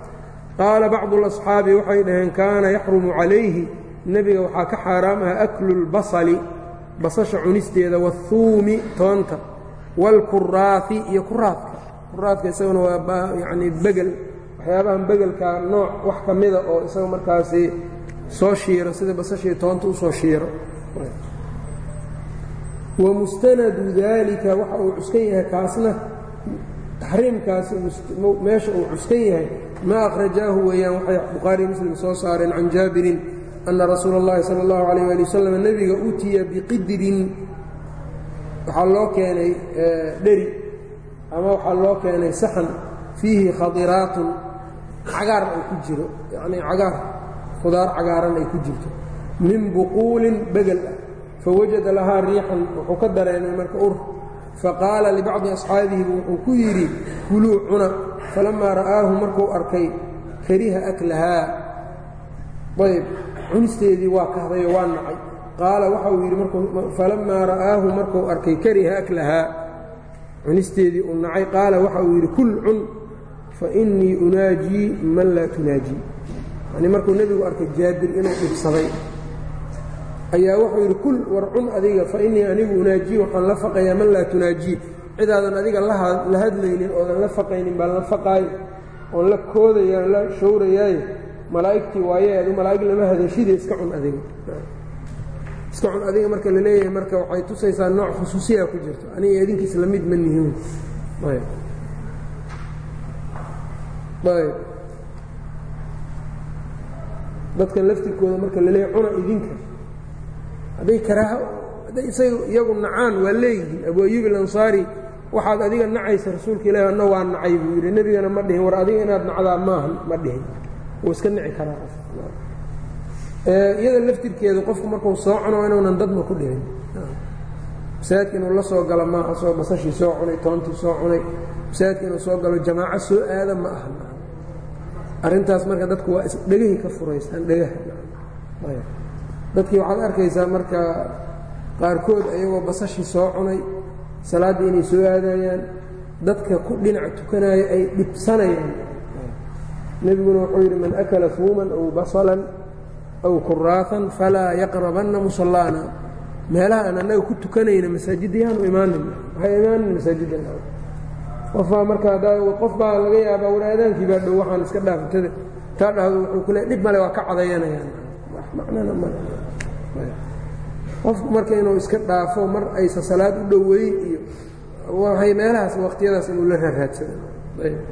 qaala bacdu اlasxaabi waxay dhaheen kaana yaxrumu calayhi nebiga waxaa ka xaaraam aha aklu اlbasali basasha cunisteeda waاthuumi toonta wاlkuraafi iyo kuraadka kuraadka isaguna waa yacni begel waxyaabahan begelkaa nooc wax ka mida oo isaga markaasi soo shiiro sida basashii toonta usoo shiiro wamustanadu daalika waxa uu cuskan yahay kaasna taxriimkaasi meesha uu cuskan yahay maa akhrajaahu weeyaan waxay bukhaari muslim soo saareen can jaabirin ana rasuula اllahi salى اllahu alayh ali wasalam nebiga utiya biqidrin waxaa loo keenay dheri ama waxaa loo keenay saxan fiihi khadiraatun cagaar ay ku jiro yacnii cagaar khudaar cagaaran ay ku jirto. Min buquulin begel ah fawajada lahaa riixan wuxuu ka dareemay marka ur. Faqaala libacdi asxaabihi wuxuu ku yidhi kuluu cuna. Falammaa ra'aahu markuu arkay kariha aklahaa. Ayb cunisteedii waa kahdayo waa nacay. Qaala waxa uu yidhi falammaa ra'aahu markuu arkay kariha aklahaa. Cunisteedii uu nacay. Qaala waxa uu yidhi kul cun fa innii unaajii man laa tunaajii yani markuu nebigu arkay jaabir inuu dhibsaday ayaa wuxuu yidhi kul war cun adiga fa innii anigu unaajii waxaan la faqayaa man laa tunaajii cidaadan adiga la hadlaynin oodan la faqaynin baan la faqaayo oon la koodayaan la showrayaayo malaa'igtii waaye adu malaa'ig lama hadashide iska cun adiga iska cun adiga marka la leeyahay marka waxay tusaysaa nooc khusuusiya ku jirto aniga idinkiis la mid ma nihin ayb dadkan laftirkooda marka la leeyahay cuna idinka hadday karaaho hadday isaga iyagu nacaan waa leeyihiin abu ayuub alansaari waxaad adiga nacaysa rasuulka ilahi anna waa nacay buu yidhi. Nebigana ma dhihin war adiga inaad nacdaa maaha ma dhihin. Wuu iska nici karaa. Iyada laftirkeedu qofku markuu soo cuno inuunan dadma ku dhihin. Masaajidka inuu la soo galo maaha soo basashii soo cunay toontii soo cunay. Masaajidka inuu soo galo jamaaco soo aada ma aha arrintaas marka dadku waa isdhegahii ka furaystaan dhegaha. Dadkii waxaad arkaysaa marka qaarkood ayagoo basashii soo cunay salaaddii inay soo aadayaan dadka ku dhinac tukanaayo ay dhibsanayaan. Nebiguna wuxuu yidhi man akala fuuman aw basalan aw kuraafan falaa yaqrabanna musallaana meelaha aan annaga ku tukanayna masaajidda yaanu imaanin. Waxay imaanin masaajidda qofbaa markaa qof baa laga yaabaa war aadaankii baa dhow waxaan iska dhaafatada taa dhahdo wuxuu ku le dhib male waa ka qofku marka inuu iska dhaafo mar aysa salaad u dhoweyn iyo waxay meelahaas waqtiyadaas inuu la raaraadsada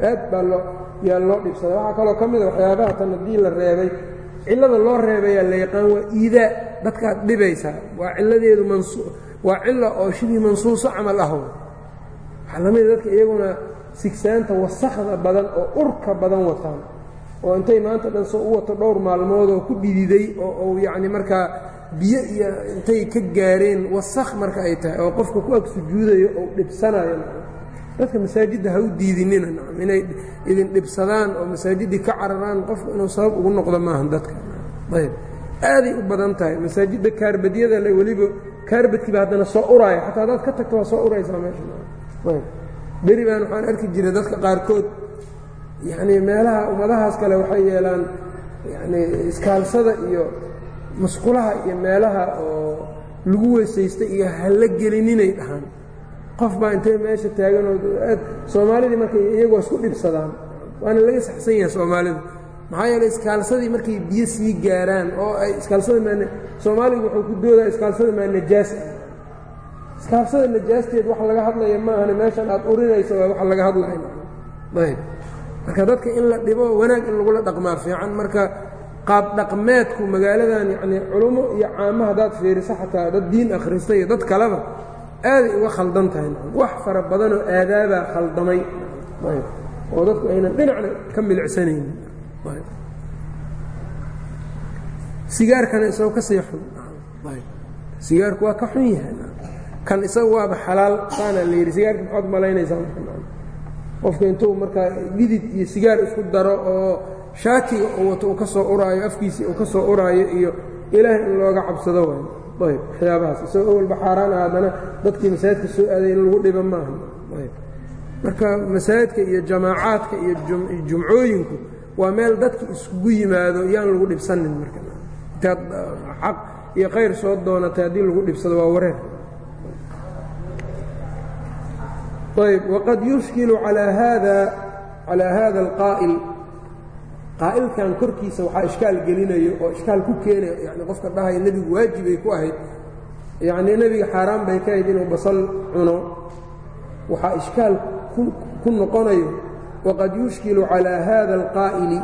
aad baa loo yaa loo dhibsada waxaa kaloo ka mida waxyaabaha tan haddii la reebay. Cillada loo reebayaa la yaqaan waa iidaa. Dadkaad dhibaysaa. Waa cilladeedu waa cilla oo shibii mansuuso camal ah waxaa lamida dadka iyaguna sigsaanta wasakda badan oo urka badan wataan oo intay maanta dhan soo u wato dhowr maalmoodoo ku dhididay oo uu yacni markaa biyo iyo intay ka gaareen wasakh marka ay tahay oo qofka ku ag sujuudayo ou dhibsanayo. Dadka masaajidda ha u diidinina inay idin dhibsadaan oo masaajiddii ka cararaan qofku inuu sabab ugu noqdo maahan dadka. Ayb. Aaday u badan tahay masaajidda kaarbadyada le weliba kaarbadkiiba haddana soo uraayo xataa haddaad ka tagto waa soo uraysaa meesha beri baan waxaan arki jiray dadka qaarkood. Yacnii meelaha ummadahaas kale waxay yeelaan yacnii iskaalsada iyo musqulaha iyo meelaha oo lagu weysaystay iyo hala gelininay dhahaan. Qof baa intay meesha taaganoo aad soomaalidii markay iyagoo isku dhibsadaan. Waana laga saxsan yahay soomaalida. Maxaa yeeley iskaalsadii markay biyo sii gaaraan oo ay iskaalsada maa soomaaligu wuxuu ku doodaa iskaalsada maa najaas ah iskaalsada najaasteed wax laga hadlaya maahane meeshan aad urinayso waa wax laga hadlaya ayb. Marka dadka in la dhibo wanaag in lagula dhaqmaa fiican. Marka qaab dhaqmeedku magaaladan yacnii culummo iyo caamo haddaad fiiriso xataa dad diin akhrista iyo dad kaleba aaday uga khaldan tahay. Wax fara badanoo aadaabaa khaldamay. Oo dadku aynan dhinacna ka milicsanaynin. Sigaarkana isagoo ka sii xun sigaarku waa ka xun yahay kan isaga waaba xalaal saana la yidhi sigaarka maxaad malaynaysaa qofka intuu markaa dhidid iyo sigaar isku daro oo shaatiga uu wato uu ka soo uraayo afkiisii uu ka soo uraayo iyo ilaahay in looga cabsado waayo ayb waxyaabahaas. Isagoo awalba xaaraan ah dadkii masaajidka soo aaday in lagu dhiba maaha. Ayb marka masaajidka iyo jamaacaadka iyo jumcooyinku waa meel dadki iskugu yimaado yaan lagu dhibsanin marka. Intaad xaq iyo khayr soo doonatay haddii lagu dhibsado waa wareer ayb waqad yushkilu alaa haada calaa haada alqaa'il. Qaa'ilkan korkiisa waxaa ishkaal gelinayo oo ishkaal ku keenayo yani qofka dhahaya nebigu waajibay ku ahayd. Yacnii nebiga xaaraan bay ka ahayd inuu basal cuno. Waxaa ishkaal ku noqonayo waqad yushkilu calaa haada alqaa'ili.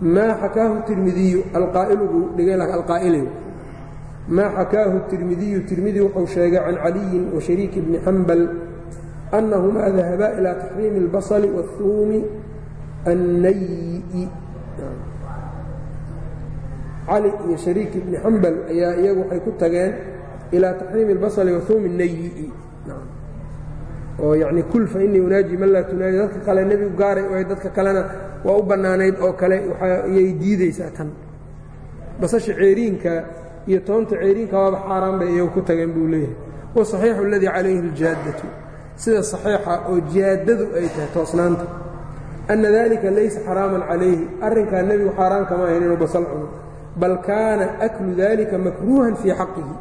Maa xakaahu tirmidiyu alqaa'ilugu dhigay alqaa'iligu maa xakaahu tirmidiyu tirmidi wuxuu sheegay can caliyin annahumaa dahabaa ilaa taxriimi اlbasli waاhuumi annayi cali iyo shariik ibni xambal ayaa iyagu waxay ku tageen ilaa taxriimi اlbasli wahuumi nayi oo yacni kul fa innii unaaji man laa tunaaji dadka kale nebigu gaaray oo dadka kalena waa u bannaanayd oo kale waxayay diidaysaa tan basasha ceeriinka iyo toonta ceeriinka waaba xaaraan bay iyagu ku tageen buu leeyahay wasaxiixu aladii calayhi اljaaddatu sida saxiixa oo jaaddadu ay tahay toosnaanta anna dalika laysa xaraaman calayhi arrinkaa nebigu xaaraan kama ahayn inuu basal cuno bal kaana aklu dalika makruuhan fii xaqihi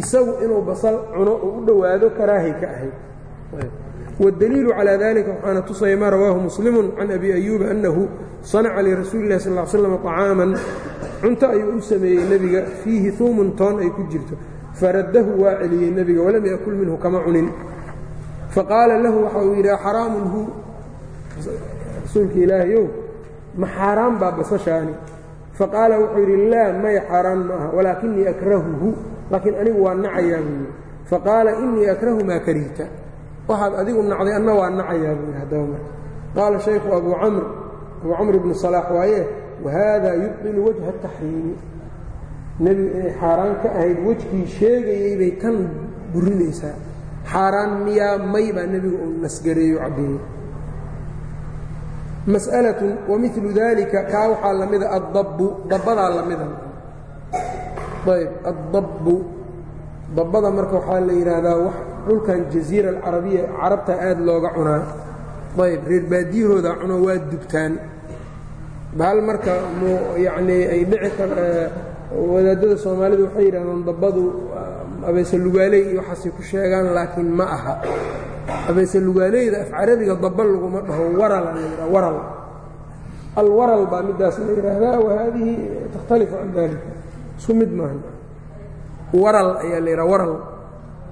isagu inuu basal cuno oo u dhowaado karaahay ka ahayd wاdaliilu calى dalika waxaana tusaya ma rawaahu muslimu can abi ayuuba annahu sanaca lirasuuli اlah sal slam طacaaman cunto ayuu u sameeyey nebiga fiihi huumun toon ay ku jirto faraddahu waa celiyey nebiga walam yakul minhu kama cunin faqaala lahu waxa uu yidhi xaraamun hu rasuulka ilaahayow ma xaaraan baa basashaani faqaala wuxuu yidhi laa may xaaraan ma aha walaakinii akrahuhu laakiin anigu waa nacayaa buu yidhi faqaala inii akrahu maa karihta waxaad adigu nacday anna waa nacayaa buu yidhi haddaba marka qaala shaykhu abuu camr abuu camr ibnu salaax waaye wahaadaa yubdilu wajha taxriimi nebigu inay xaaraan ka ahayd wejkii sheegayeybay tan burinaysaa xaaraan miyaa may baa nebigu uu nasgareeyo caddeeyey mas'alatun wamilu dalika kaa waxaa la mida addabbu dabbadaa la mida. Ayb addabbu dabbada marka waxaa la yidhaahdaa wax dhulkan jaziira alcarabiya carabta aad looga cunaa. Ayb reer baadiyahooda cuno waa dubtaan bahal marka mu yacnii ay dhici kar wadaadada soomaalidu waxay yidhahdaan dabbadu abeese lugaaley iyo waxaasay ku sheegaan laakiin ma aha. Abeese lugaaleyda af carabiga dabba laguma dhaho warala la waral. Alwaral baa middaas la yidhaahdaa wa haadihi takhtalifu can dalika isku mid maaha waral ayaa la yidhaha waral.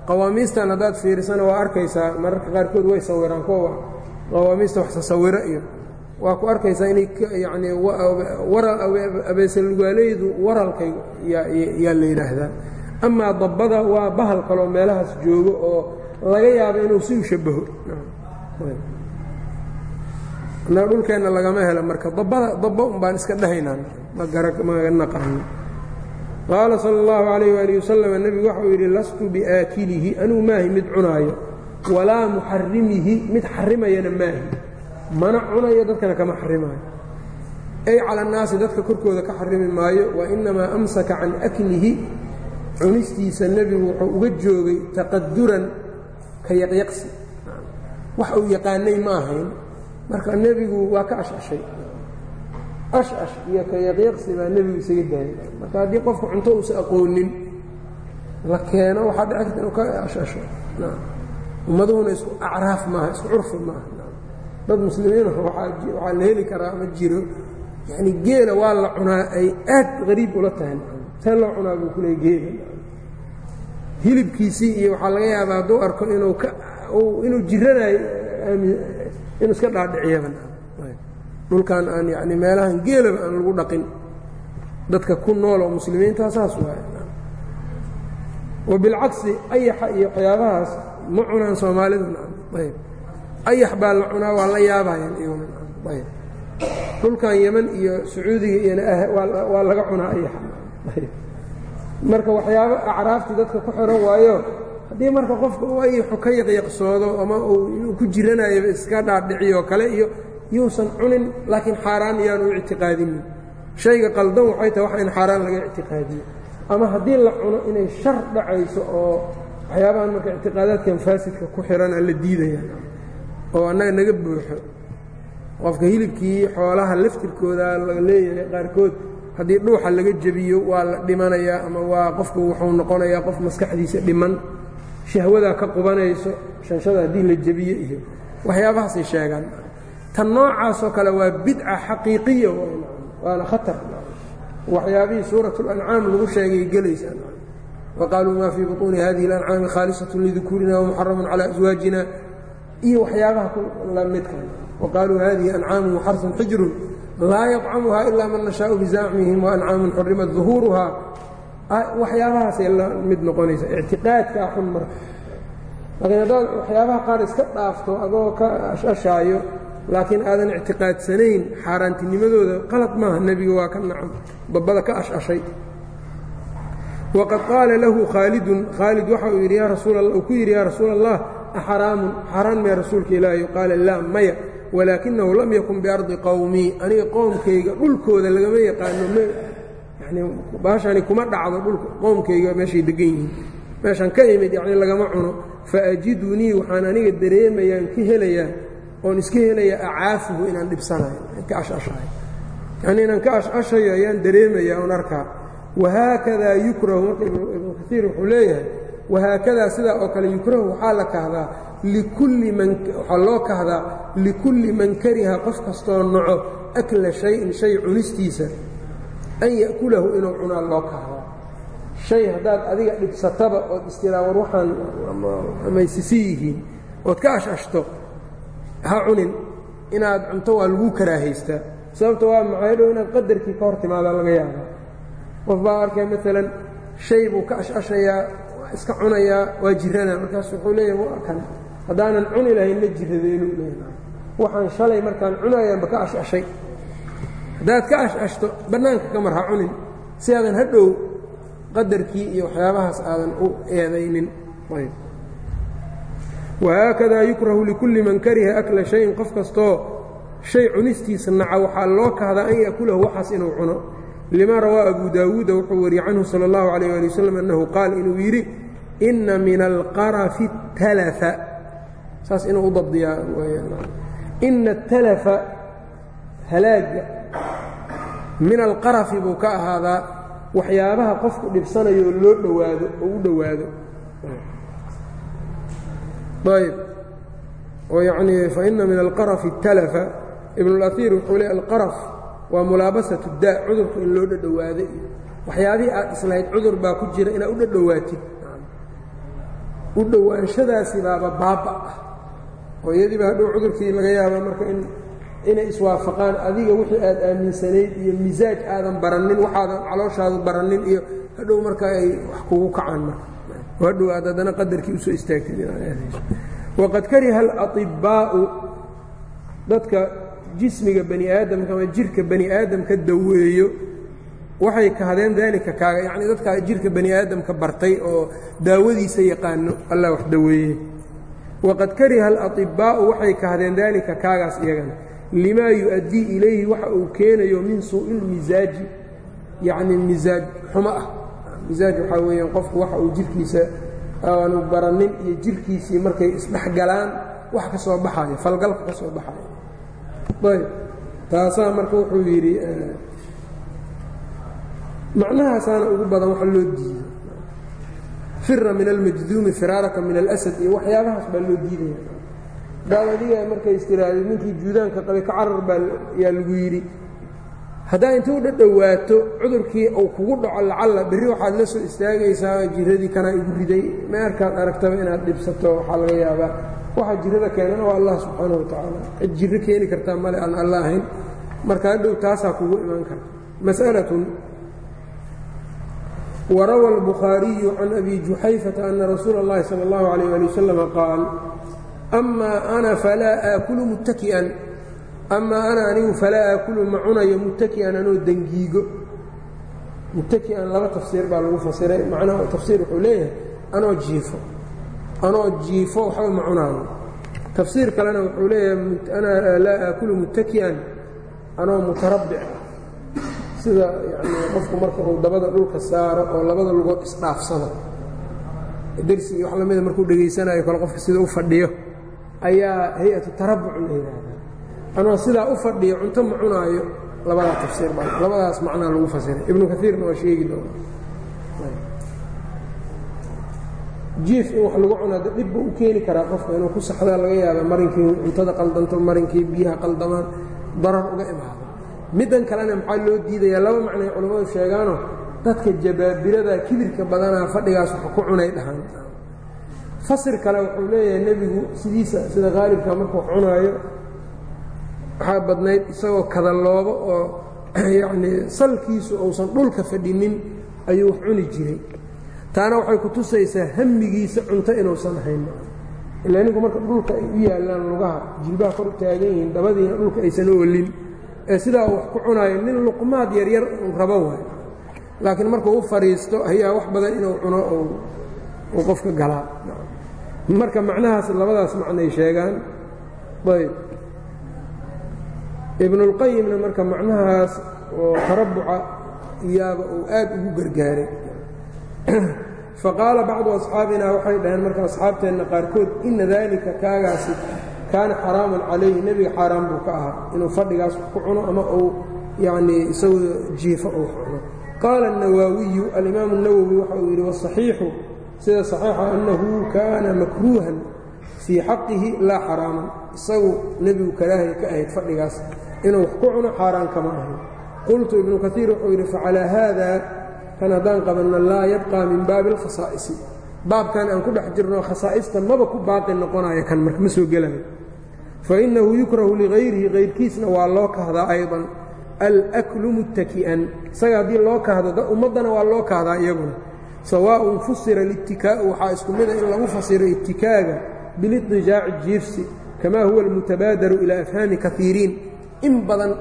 Qawaamiistan haddaad fiirisana waa arkaysaa mararka qaarkood way sawiraan kuwa qawaamiista wax sasawiro iyo waa ku arkaysaa inay yacnii abeese lugaaleydu waralkay yaa la yidhaahdaa amaa dabbada waa bahal kaloo meelahaas joogo oo laga yaabo inuu si shabaho na dhulkeenna lagama helo marka. Dabbada dabba un baan iska dhahaynaa maga naqaano qaala sala اllahu calayh waali wasalam nebigu waxau yidhi lastu biaakilihi anuu maahi mid cunaayo. Walaa muxarimihi mid xarimayana maahi. Mana cunayo dadkana kama xarimayo ay cala annaasi dadka korkooda ka xarimi maayo wa inamaa amsaka can aklihi cunistiisa nebigu wuxuu uga joogay taqaduran ka yaqyaqsi. Wax uu yaqaanay ma ahayn. Marka nebigu waa ka ashashay. Ashash iyo ka yaqyaqsi baa nebigu isaga daayay. Marka haddii qofku cunto uusa aqoonin la keeno waxaa dhici karta inuu ka ashasho. Ummaduhuna isku acraaf maaha isku curfi maaha. Dad muslimiina waxaa la heli karaa ma jiro. Yani geela waa la cunaa ay aad qariib ula tahay see loo cunaa buu kuleey geela. Hilibkiisii iyo waxaa laga yaabaa hadduu arko inuu ka inuu jiranayo inuu iska dhaadhiciyaba. Dhulkan aan yani meelahan geelaba aan lagu dhaqin. Dadka ku nool oo muslimiinta saas waay wabilcagsi ayaxa iyo waxyaabahaas ma cunaan soomaalidu ayb. Ayax baa la cunaa waa la yaabayaan iyaguna ayb. Dhulkan yeman iyo sacuudiga iyona waa laga cunaa ayaxa marka waxyaabo acraaftii dadka ku xiran waayo haddii marka qofka ayaxu ka yaqyaqsoodo ama ku jiranayaba iska dhaadhiciyoo kale iyo yuusan cunin laakiin xaaraan iyaanu u shayga qaldan waxay tahay wax in xaaraan laga ictiqaadiyo. Ama haddii la cuno inay shar dhacayso oo waxyaabahan marka ictiqaadaadkan faasidka ku xirana la diidaya oo annaga naga buuxo qofka hilibkii xoolaha laftirkooda laga leeyahay qaarkood haddii dhuuxa laga jebiyo waa la dhimanayaa ama waa qofku wuxuu noqonayaa qof maskaxdiisa dhiman shahwadaa ka qubanayso shanshada haddii la jebiyo iyo waxyaabahaasay sheegaan tan noocaasoo kale waa bidca xaqiiqiya waana khatar waxyaabihii suurat اlancaam lagu sheegay gelaysaa waqaaluu maa fii buطuuni hadihi اlancaami khaalisat lidukuurina wamuxaramu calى aswaajina iyo waxyaabaha la midka waqaaluu hadihi ancaamu xarsun xijrun laa yطcamuhaa ila man nashaau bizacmihim waancaamun xurimat ظuhuuruhaa waxyaabahaasay la mid noqonaysa ictiqaadkaa xun marka laakiin haddaad waxyaabaha qaar iska dhaafto adoo ka ashashaayo laakiin aadan ictiqaadsanayn xaaraantinimadooda qalad maaha nebiga waa ka nacam babbada ka ashashay. Waqad qaala lahu khaalidun khaalid waxa uu yidhi uu ku yidhi yaa rasuul allah axaraamun xaaraan maya rasuulka ilaahi? Qaala laa maya walaakinahu lam yakun biardi qowmii aniga qowmkayga dhulkooda lagama yaqaano yani baashani kuma dhacdo dhulka qowmkayga meeshay degan yihiin. Meeshaan ka imid yacni lagama cuno. Faajidunii waxaan aniga dareemayaan ka helayaa oon iska helaya acaafuhu inaan dhibsanayo ka ashashayo. Yanii inaan ka ashashayo ayaan dareemaya oon arkaa. Wahaakadaa yukrahu marka ibnu kaiir wuxuu leeyahay wahaakadaa sidaa oo kale yukrahu waxaa la kahdaa waxaa loo kahdaa likulli man kariha qof kastoo naco akla shay-in shay cunistiisa an ya'kulahu inuu cunaa loo kahdaa shay haddaad adiga dhibsataba ood istiraa war waxaan amaysisi yihiin ood ka ashashto ha cunin. Inaad cunto waa laguu karaahaystaa sababta waa maxay inaad qadarkii ka hor timaadaa laga yaabaa? Qof baa arkay maalan shay buu ka ashashayaa iska cunayaa waa jirana. Markaas wuxuu leeyahay waa kan haddaanan cuni lahayn ma jiradeenu leeyahay. Waxaan shalay markaan cunayaanba ka ashashay haddaad ka ashashto bannaanka ka mar ha cunin. Si aadan hadhow qadarkii iyo waxyaabahaas aadan u eedaynin. Ayb. Wahaakadaa yukrahu likulli man kariha akla shayin qof kastoo shay cunistiisa naca waxaa loo kahdaa an ya'kulahu waxaas inuu cuno. Lima rawaa abu daawuuda wuxuu wariyey canhu sala allahu calayh ali wasalam annahu qaal inuu yidhi inna min alqarafi talafa saas inuu u dabdiyaa ina atalafa halaaga min alqarafi buu ka ahaadaa waxyaabaha qofku dhibsanayo loo dhowaado oo u dhowaado. Ayb oo faina min alqarafi talafa ibn اlaiir wuxuu le alqaraf waa mulaabasatu daa cudurku in loo dhadhowaaday iyo waxyaabihii aad islahayd cudur baa ku jira inaad u dhadhowaatid u dhowaanshadaasi baaba baaba ah. Oo iyadiiba hadhow cudurkii laga yaaba marka in inay iswaafaqaan adiga wixii aad aaminsanayd iyo misaaj aadan baranin waxaadan calooshaadu baranin iyo hadhow marka ay wax kugu kacaan marka. Hadhow aad haddana qadarkii u soo istaagtid waqad kariha alaطibbaa'u dadka jismiga bani aadamka ama jirka bani aadamka daweeyo waxay kahdeen daalika kaaga. Yacnii dadka jirka bani aadamka bartay oo daawadiisa yaqaano allah wax daweeye. Waqad kariha alaطibbaa'u waxay kahdeen daalika kaagaas iyagana limaa yu-addii ilayhi waxa uu keenayo min suu'i lmisaaji yacni misaaj xumo ah. Misaaj waxaa weeyaan qofku waxa uu jirkiisa aanu baranin iyo jirkiisii markay isdhex galaan wax ka soo baxayo falgalka ka soo baxayo. Ayb taasaa marka wuxuu yidhi macnahaasaana ugu badan waxa loo diiday. Fira min almajduumi firaaraka min alasad iyo waxyaabahaas baa loo diidaya. Daad markay istiraahda ninkii juudaanka qabay ka carar baa yaa lagu yidhi haddaa intuu dhadhowaato cudurkii uu kugu dhaco lacalla berri waxaad la soo istaagaysaa jiradii kanaa igu riday. Meerkaad aragtaba inaad dhibsato waxaa laga yaabaa. Waxaa jirada keenana waa allah subxaana wa tacaala cid jiro keeni kartaa male aan alla ahayn marka hadhow taasaa kugu imaan karta. Mas'alatun warawa albukhaariyu can abi juxayfata ana rasuula اllahi sala اllahu alayh ali wasalama qaal amaa ana falaa aakulu muttaki'an amaa ana anigu falaa aakulu ma cunayo muttaki'an anoo dangiigo muttaki'an laba tafsiir baa lagu fasiray macnaha tafsiir wuxuu leeyahay anoo jiifo anoo jiifo waxba ma cunaayo tafsiir kalena wuxuu leeyahay laa aakulu muttaki'an anoo mutarabbic ah sida yani qofku marka uu dabada dhulka saaro oo labada lugood isdhaafsado dersigii wax lamida markuu dhegaysanayo kale qofka sida u fadhiyo ayaa hay'atu tarabuc la yidhaahdaa. Anoo sidaa u fadhiyo cunto ma cunaayo labadaa tafsiir baa labadaas macnaa lagu fasiray. Ibnu kaiirna waa sheegi doona. Jiif in wax lagu cunaa dhibba u keeni karaa qofka inuu ku saxdaa laga yaaba marinkii cuntada qaldanto marinkii biyaha qaldamaan darar uga imaado middan kalena maxaa loo diidayaa? Laba macnay culammadu sheegaanoo dadka jabaabirada kibirka badanaa fadhigaas wax ku cunay dhahaan. Fasir kale wuxuu leeyahay nebigu sidiisa sida qaalibka markuu cunaayo waxaa badnayd isagoo kadaloobo oo yacnii salkiisu uusan dhulka fadhinin ayuu wax cuni jiray. Taana waxay ku tusaysaa hamigiisa cunto inuusan ahayn ilaa ninku marka dhulka ay u yaallaan lugaha jilbaha kor u taagan yihiin dabadiina dhulka aysan oolin ee sidaa wax ku cunaayo nin luqmaad yaryar uu rabo waayo. Laakiin markuu u fadhiisto ayaa wax badan inuu cuno uu qofka galaa marka macnahaas labadaas macnay sheegaan. Ayb. Ibnulqayimna marka macnahaas oo tarabuca iyaaba uu aad ugu gargaaray. Faqaala bacdu asxaabina waxay dhaheen marka asxaabteenna qaarkood ina daalika kaagaasi kaana xaraaman calayhi nebiga xaaraan buu ka ahaa inuu fadhigaas ku cuno ama uu yacnii isagoo jiifo uu cuno qaala الnawaawiyu alimaamu الnawowi waxa uu yidhi wasaxiixu sida saxiixa annahu kaana makruuhan fii xaqihi laa xaraaman isagu nebigu karaahay ka ahayd fadhigaas inuu wax ku cuno xaaraan kama ahayn qultu ibnu kaiir wuxuu yidhi facalaa haada kan haddaan qabanna laa yabqaa min baabi اlkhasaa'isi baabkan aan ku dhex jirno khasaa'ista maba ku baaqi noqonayo kan marka ma soo gelayo fainahu yukrahu ligayrihi kayrkiisna waa loo kahdaa aydan alaklu muttaki'an isaga haddii loo kahdo ummaddana waa loo kahdaa iyaguna. sawaaءun fusira اlitikaau waxaa isku mida ah in lagu fasiro itikaaga bilidijaaci jiifsi kamaa huwa almutabaadaru ilaa afhaami kaiiriin in badan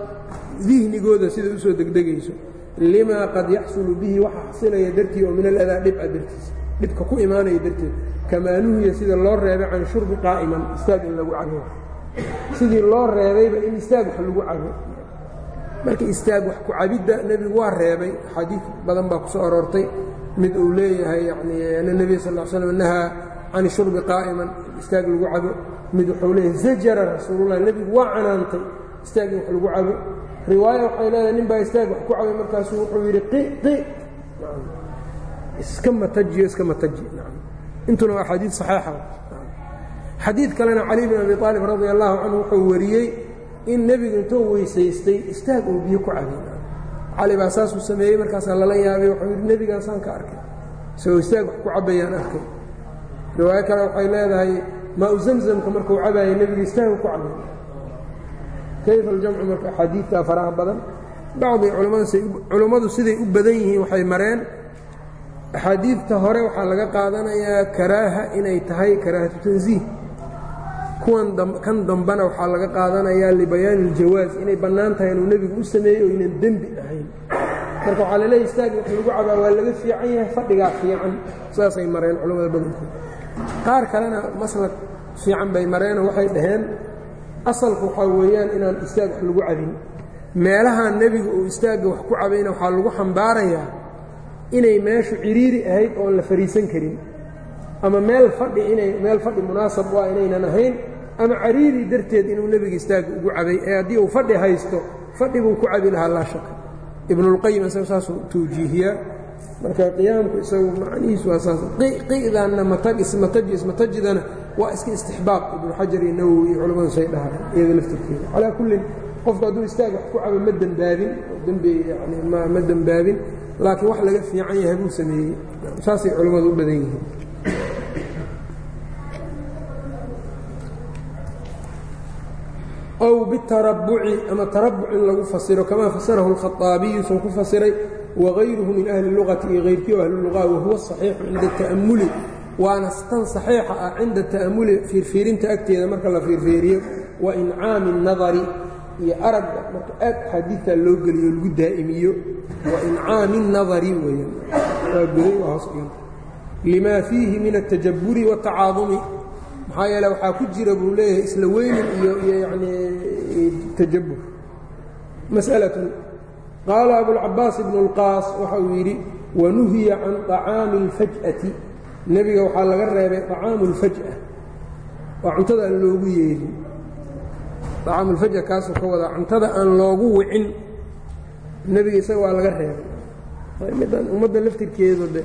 dihnigooda sida u soo degdegayso limaa qad yaxsulu bihi waxa xasilaya dartii oo min aladaa dhibca ah dartiisa dhibka ku imaanaya darteed. kamaa nuhiya sida loo reebay can shurbi qaa'iman istaag in lagu cago sidii loo reebayba in istaag wax lagu cabo. Marka istaag wax ku cabidda nebigu waa reebay. Xadiid badan baa ku soo aroortay. Mid uu leeyahay yani ana nebiya sal l slam nahaa can shurbi qaa'iman istaag lagu cabo. Mid wuxuu leeyahay zajara rasuululah nebigu waa canaantay istaag in wax lagu cabo. Riwaaya waxay leedahay nin baa istaag wax ku cabay. Markaasuu wuxuu yidhi qi qi. Iska matajiyo iska mataji intuna waa xadiid saxiixa xadiid kalena cali bin abi aalib radi allahu canhu wuxuu wariyey in nebigu intuu weysaystay istaag uu biyo ku cabay cali baa saasuu sameeyey markaasaa lala yaabay wuxuu yidhi nebigaasaan ka arkay. Isagoo istaag wax ku cabayaan arkay. Riwaayo kale waxay leedahay maa u zamzamka markuu cabaayay nebigu istaagu ku cabay kayfa aljamcu marka axaadiidtaa faraha badan? Bacdi culummadu siday u badan yihiin waxay mareen. Axaadiidta hore waxaa laga qaadanayaa karaaha inay tahay karaahatu tansiih kuwan kan dambena waxaa laga qaadanayaa libayaani iljawaas inay bannaan tahay inuu nebigu u sameeyey oo ynan dembi ahayn. Marka waxaa laleeya istaag wax lagu cabaa waa laga fiican yahay fadhigaa fiican. Saasay mareen culammada badankood. Qaar kalena maslak fiican bay mareenoo waxay dhaheen asalku waxaa weeyaan inaan istaag wax lagu cabin. Meelahaan nebigu uu istaagga wax ku cabayna waxaa lagu xambaarayaa inay meeshu ciriiri ahayd oon la fariisan karin. Ama meel fadhi inay meel fadhi munaasab u inaynan ahayn ama cariiri darteed inuu nebiga istaagga ugu cabay ee haddii uu fadhi haysto fadhi buu ku cabi lahaa laa shaka ibnulqayim isaga saasuu tawjiihiyaa marka qiyaamku isagu macnihiisu waa saas. Qi'daanna matag ismataji ismatajidana waa iska istixbaaq. Ibnu xajar iyo nawowi iyo culimmadu say dhahaan iyada laftirkeeda. Calaa kullin qofku hadduu istaag wax ku cabo ma dembaabin dembi yani ma dembaabin laakiin wax laga fiican yahay buu sameeyey. Saasay culimmadu u badan yihiin ow bitarabuci ama tarabuc in lagu fasiro kamaa fasarahu lkhaaabiyu suu ku fasiray wagayruhu min ahli luqati iyo hayrkii o ahlilua wahuwa saxiixu cinda ta'amuli waana stan saxiixa ah cinda ta'amuli fiirfiirinta agteeda marka la fiirfiiriyo wa incaami nadari iyo aragga marka aad xadiitaa loo geliyo lagu daa'imiyo wa incaami nadari weyaan waa goday waa hoos dhiganta limaa fiihi min altajaburi watacaadumi maxaa yeele waxaa ku jira buu leeyahay isla weynin iyo iyo yanii tajabur mas'alatun qaala abulcabaas ibnu اlqaas waxa uu yidhi wanuhiya can طacaami اlfaj'ati nebiga waxaa laga reebay طacaamu اlfaj'a waa cuntada aan loogu yeerin طacaamu اlfaj'a kaasuu ka wadaa cuntada aan loogu wicin nebiga isaga waa laga reebay middan ummadda laftirkeedu de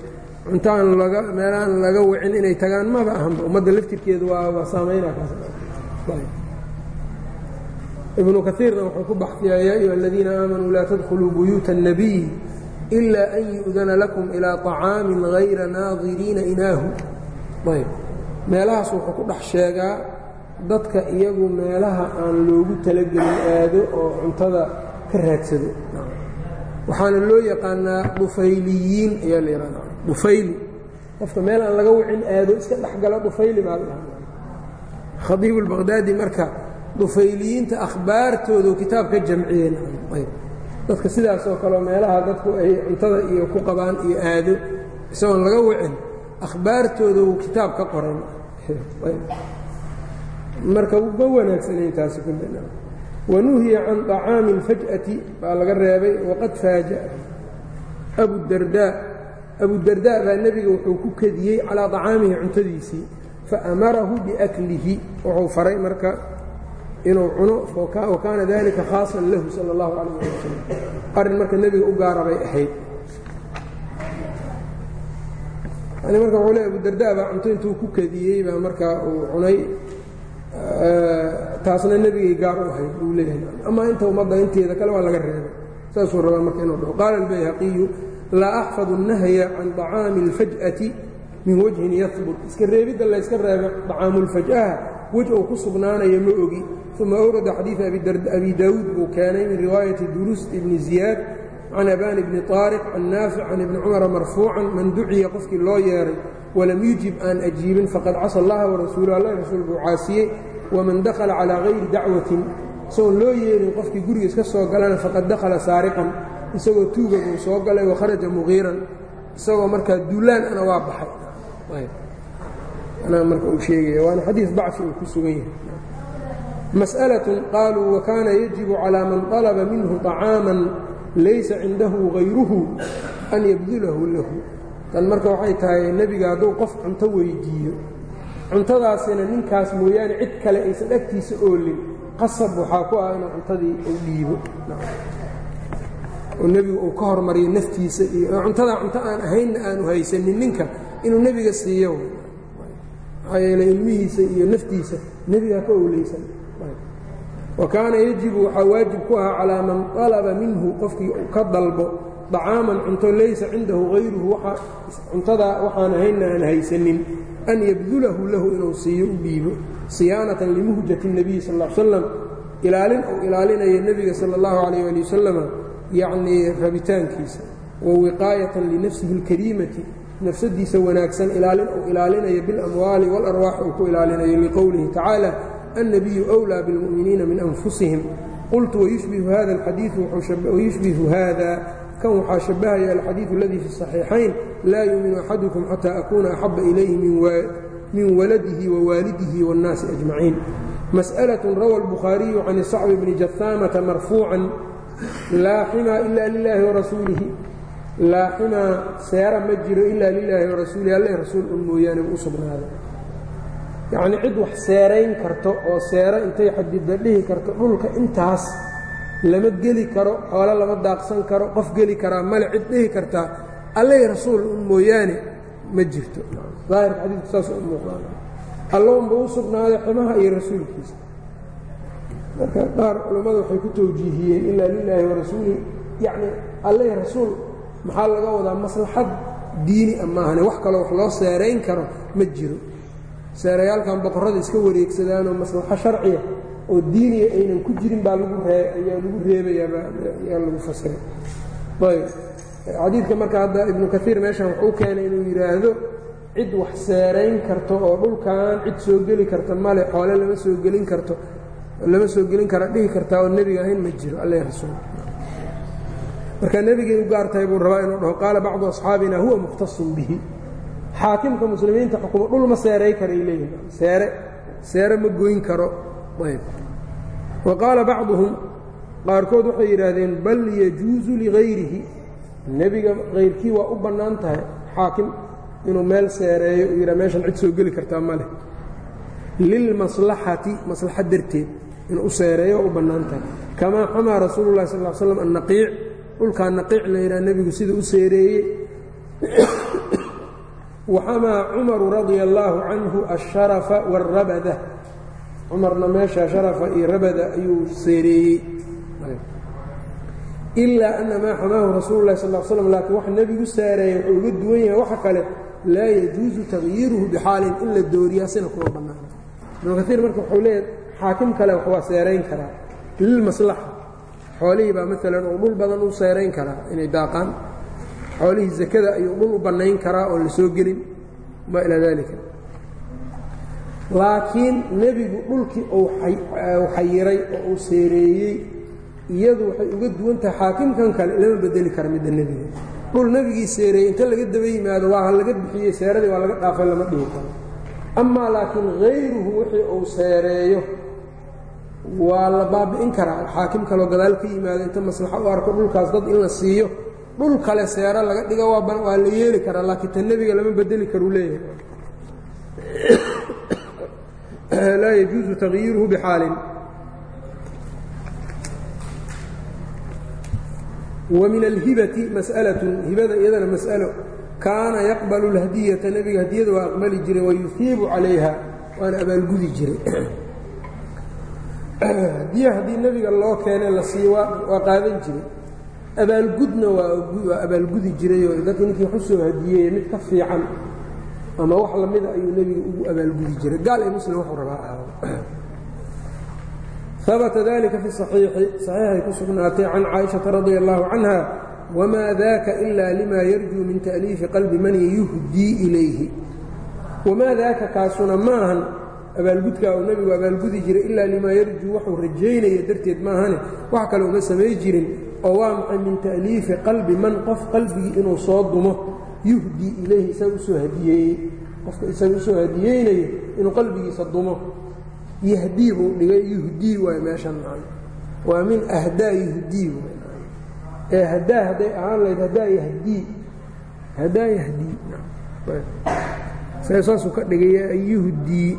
cuntaan laga meelahaan laga wicin inay tagaan maba ahanba ummadda laftirkeedu waa waa saamaynaa kaas ibnu kaiirna wuxuu ku baxfiyaa yaa ayuha aladiina aamanuu laa tadkhuluu buyuuta الnabiy إila an yu'dana lakum ilىa طacaamin غayra naadiriina inaahu ayb meelahaas wuxuu ku dhex sheegaa dadka iyagu meelaha aan loogu talagelin aado oo cuntada ka raadsado waxaana loo yaqaanaa dhufayliyiin ayaa la yihahda dhufayli qofka meel aan laga wicin aado iska dhexgalo dhufayli baa khadiibu lbaqdaadi marka dhufayliyiinta akhbaartoodu kitaab ka jamciyeen dadka sidaas oo kaleo meelaha dadku ay cuntada iyo ku qabaan iyo aado isagoon laga wicin akhbaartooda uu kitaab ka qoran. Marka ma wanaagsanayn taasi kullina ah. wanuhiya can طacaami اlfaj'ati baa laga reebay waqad faaja'a abu dardaa abudardaa baa nebiga wuxuu ku kediyey calaa طacaamihi cuntadiisii faamarahu biaklihi wuxuu faray marka inuu cuno wa dalika khaasan lahu sala اllahu calayh wasalam arrin marka nebiga u gaara bay ahayd. Yani marka wuxuu le abudarda baa cunto intuu ku kadiyey baa markaa uu cunay taasna nebigay gaar u ahayd buu leeyahay. Ama inta ummadda inteeda kale waa laga reebay saasuu rabaa marka inuu dhaho. Qaala albayhaqiyu laa axfadu nahya can acaami اlfaj'ati min wajhin yabut iska reebidda layska reebo acaamu lfaj'aha wej uu ku sugnaanayo ma ogi. Uma awrada xadiia abi daawuud buu keenay min riwaayati durus ibni ziyaad can abaan ibni طaariq can naafic can ibni cumara marfuucan man duciya qofkii loo yeeray walam yujib aan ajiibin faqad casa allaha warasuulu allah rasuul buu caasiyey waman dakhala calaa hayri dacwatin. Isagoon loo yeerin qofkii guriga iska soo galana faqad dakhala saariqan isagoo tuuga buu soo galay wakharaja mugiiran isagoo markaa duulaan ana waa baxay marka uu sheegaya waana xadiis dacfi uu ku sugan yahay mas'alaة qaaluu wakaana yajibu calىa man طalaba minhu طacaaman laysa cindahu غayruhu an yabdulahu lahu tan marka waxay tahay nebiga hadduu qof cunto weydiiyo cuntadaasina ninkaas mooyaane cid kale aysan agtiisa oolin qasab waxaa ku ah inuu cuntadii uu dhiibo oo nebigu uu ka hormariyo naftiisa iyo cuntada cunto aan ahaynna aanu haysanin ninka inuu nebiga siiyo. Maxaa yeeley ilmihiisa iyo naftiisa nebiga ka owleysan. Wa kaana yajibu waxaa waajib ku ahaa calaa man qalaba minhu qofkii ka dalbo acaaman cunto laysa cindahu hayruhu cuntadaa waxaan ahaynna aan haysanin an yabdulahu lahu inuu siiyo u dhiibo siyaanatan limuhjati اnabiyi sal slam ilaalin uu ilaalinayo nebiga sal اllahu alayh ali wasalama yacnii rabitaankiisa wa wiqaayatan linafsihi اlkariimati nafsadiisa wanaagsan ilaalin uu ilaalinayo biاlamwaali wاlarwaax uu ku ilaalinayo liqowlihi tacaala النبي أولى بالمؤمiنiiنa min أنفuسiهiم qلtu ويشبه hذا kan waxaa شhabahaya الxadيiث اladي في الصحيiحayn laa يuؤmiن أxadكم xatى أkuna أxaبa إlayhi min waladihi wa waalidihi waاnnaasi ajmaciin masأlaة rawa الbukhaariyu can sacbi bni jahaamata marfuucan laa ximaa ila lilaahi warasuulihi laa ximaa seera ma jiro ilaa lilaahi warasuulihi alle rasuul un mooyaane u sugnaaday. Yacnii cid wax seerayn karto oo seero intay xadidda dhihi karto dhulka intaas lama geli karo xoolo lama daaqsan karo qof geli karaa male cid dhihi kartaa alleh rasuul un mooyaane ma jirto. Daahirka xadiidku saas u muuqdaan allounba u sugnaaday ximaha iyo rasuulkiisa marka qaar culammadu waxay ku tawjiihiyeen ilaa lilaahi warasuulihi yacnii alleh rasuul maxaa laga wadaa maslaxad diini a maahane? Wax kaloo wax loo seerayn karo ma jiro. Seerayaalkan boqorrada iska wareegsadaanoo maslaxo sharciya oo diiniya aynan ku jirin baa lagu ayaa lagu reebayaaayaa lagu fasiray. Ayb. Xadiidka marka hadda ibnu kaiir meeshan wuxuu keenay inuu yidhaahdo cid wax seerayn karto oo dhulkan cid soo geli karta male xoole lama soo gelin karto lama soo gelin kara dhihi kartaa oo nebiga ahayn ma jiro alle rasuul. Marka nebigay u gaar buu rabaa inuu dhaho qaala bacdu asxaabina huwa mukhtasun bihi. Xaakimka muslimiinta xukumo dhul ma seeray karay leeyihiin seere seere ma goyn karo. Ayb. Wa qaala bacduhum qaarkood waxay yidhaahdeen bal yajuusu ligayrihi nebiga kayrkii waa u bannaan tahay xaakim inuu meel seereeyo uu yidhaha meeshan cid soo geli kartaa ma leh. Lilmaslaxati maslaxa darteed inuu u seereeyo u bannaan tahay kamaa xamaa rasuulu llahi sal slam annaqiic dhulkaa naqiic la yidhaha nebigu sida u seereeyey. Waxamaa cumaru radia allaahu canhu asharafa wاlrabada cumarna meesha sharafa iyo rabada ayuu seereeyey. Ilaa ana maa xamaahu rasuulu lahi sal slam laakiin waxa nebigu saareeyey wuxuu uga duwan yahay waxa kale laa yajuusu takyiiruhu bixaalin in la dooriyaa sina kuma bannaana ibnu kaiir marka wuxuu leeyahay xaakim kale waa seerayn karaa lilmaslaxa xoolihii baa maalan uu dhul badan u seerayn karaa inay daaqaan. Xoolihii zakada ayuu dhul u bannayn karaa oon la soo gelin. Maa ilaa daalika. Laakiin nebigu dhulkii uu xayiray oo uu seereeyey iyadu waxay uga duwan tahay xaakimkan kale lama bedeli kara midda nebiga. Dhul nebigii seereeyey inta laga daba yimaado waa laga bixiyey seeradii waa laga dhaafay lama dhihi karo. Amaa laakiin hayruhu wixii uu seereeyo waa la baabi'in karaa. Xaakim kaloo gadaal ka yimaado inta maslaxo u arko dhulkaas dad in la siiyo. Dhul kale seero laga dhigo waa la yeeli karaa laakiin ta nebiga lama bedeli karuu leeyahay. Laa yajuusu takyiiruhu bixaalin. Wa min alhibati mas'alatun hibada iyadana mas'alo. Kaana yaqbalu اlhadiyata nebiga hadiyada waa aqbali jiray wayuhiibu calayha waana abaalgudi jiray hadiya haddii nebiga loo keenay la siiyo waa qaadan jiray abaalgudna waa abaalgudi jirayoo dadki ninkii waxu soo hadiyeeye mid ka fiican ama wax lamida ayuu nebiga ugu abaalgudi jiray gaal iyo muslim waxuu rabaa ahaado habata dalika fi صaxiixi صaxiixay ku sugnaatay can caaishaةa radia اllahu canha wma daka ila lima yarjuu min ta'liifi qalbi man yuhdii ilayhi wamaa daaka kaasuna maahan abaalgudkaa uu nebigu abaalgudi jiray ilaa limaa yarjuu waxuu rajaynaya darteed maahane wax kale uma samay jirin oo waa maxay min ta'liifi qalbi man qof qalbigii inuu soo dumo yuhdii ilayhi isaga u soo hadiyeeyey qofka isaga u soo hadiyeynayo inuu qalbigiisa dumo. Yahdii buu dhigay yuhdii waay meeshan maan waa min ahdaa yuhdii ee hadaa hadday ahaan lahayd hadaa yahdii hadaa yahdii saasuu ka dhigaya yuhdii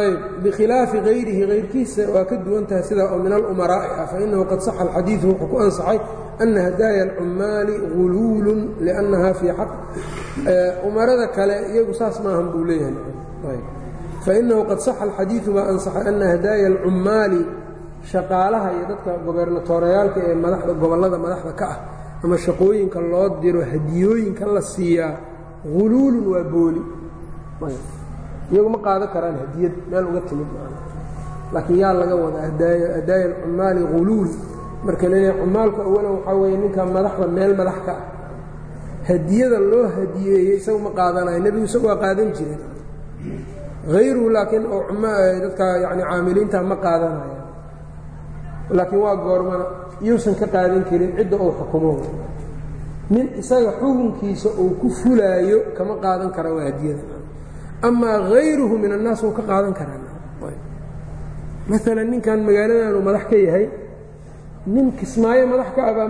ayb bikhilaafi hayrihi hayrkiisa waa ka duwan tahay sidaa oo min alumaraa'i ah fainahu qad saxa alxadiidu wuxuu ku ansaxay ana hadaaya alcummaali guluulun liannaha fii xaq umarada kale iyagu saas maahan buu leeyahay fainahu qad saxa alxadiidu baa ansaxay ana hadaaya alcummaali shaqaalaha iyo dadka gobernatorayaalka ee madaxda gobollada madaxda ka ah ama shaqooyinka loo diro hadiyooyinka la siiyaa guluulun waa booli iyagu ma qaadan karaan hadiyad meel uga timid laakiin yaa laga wada hadaaya alcummaali guluul marka leeyahay cumaalku awalan waxaa weeye ninka madaxda meel madax ka ah hadiyada loo hadiyeeyey isagu ma qaadanayo nebigu isagu waa qaadan jireen hayruhu laakiin oo dadka yani caamiliinta ma qaadanaya laakiin waa goormana iyuusan ka qaadan karin cidda uu xukumo nin isaga xukunkiisa uu ku fulaayo kama qaadan kara waa hadiyada amaa hayruhu min annaas wuu ka qaadan karaa. Maalan ninkan magaaladan uu madax ka yahay nin kismaayo madax ka abaa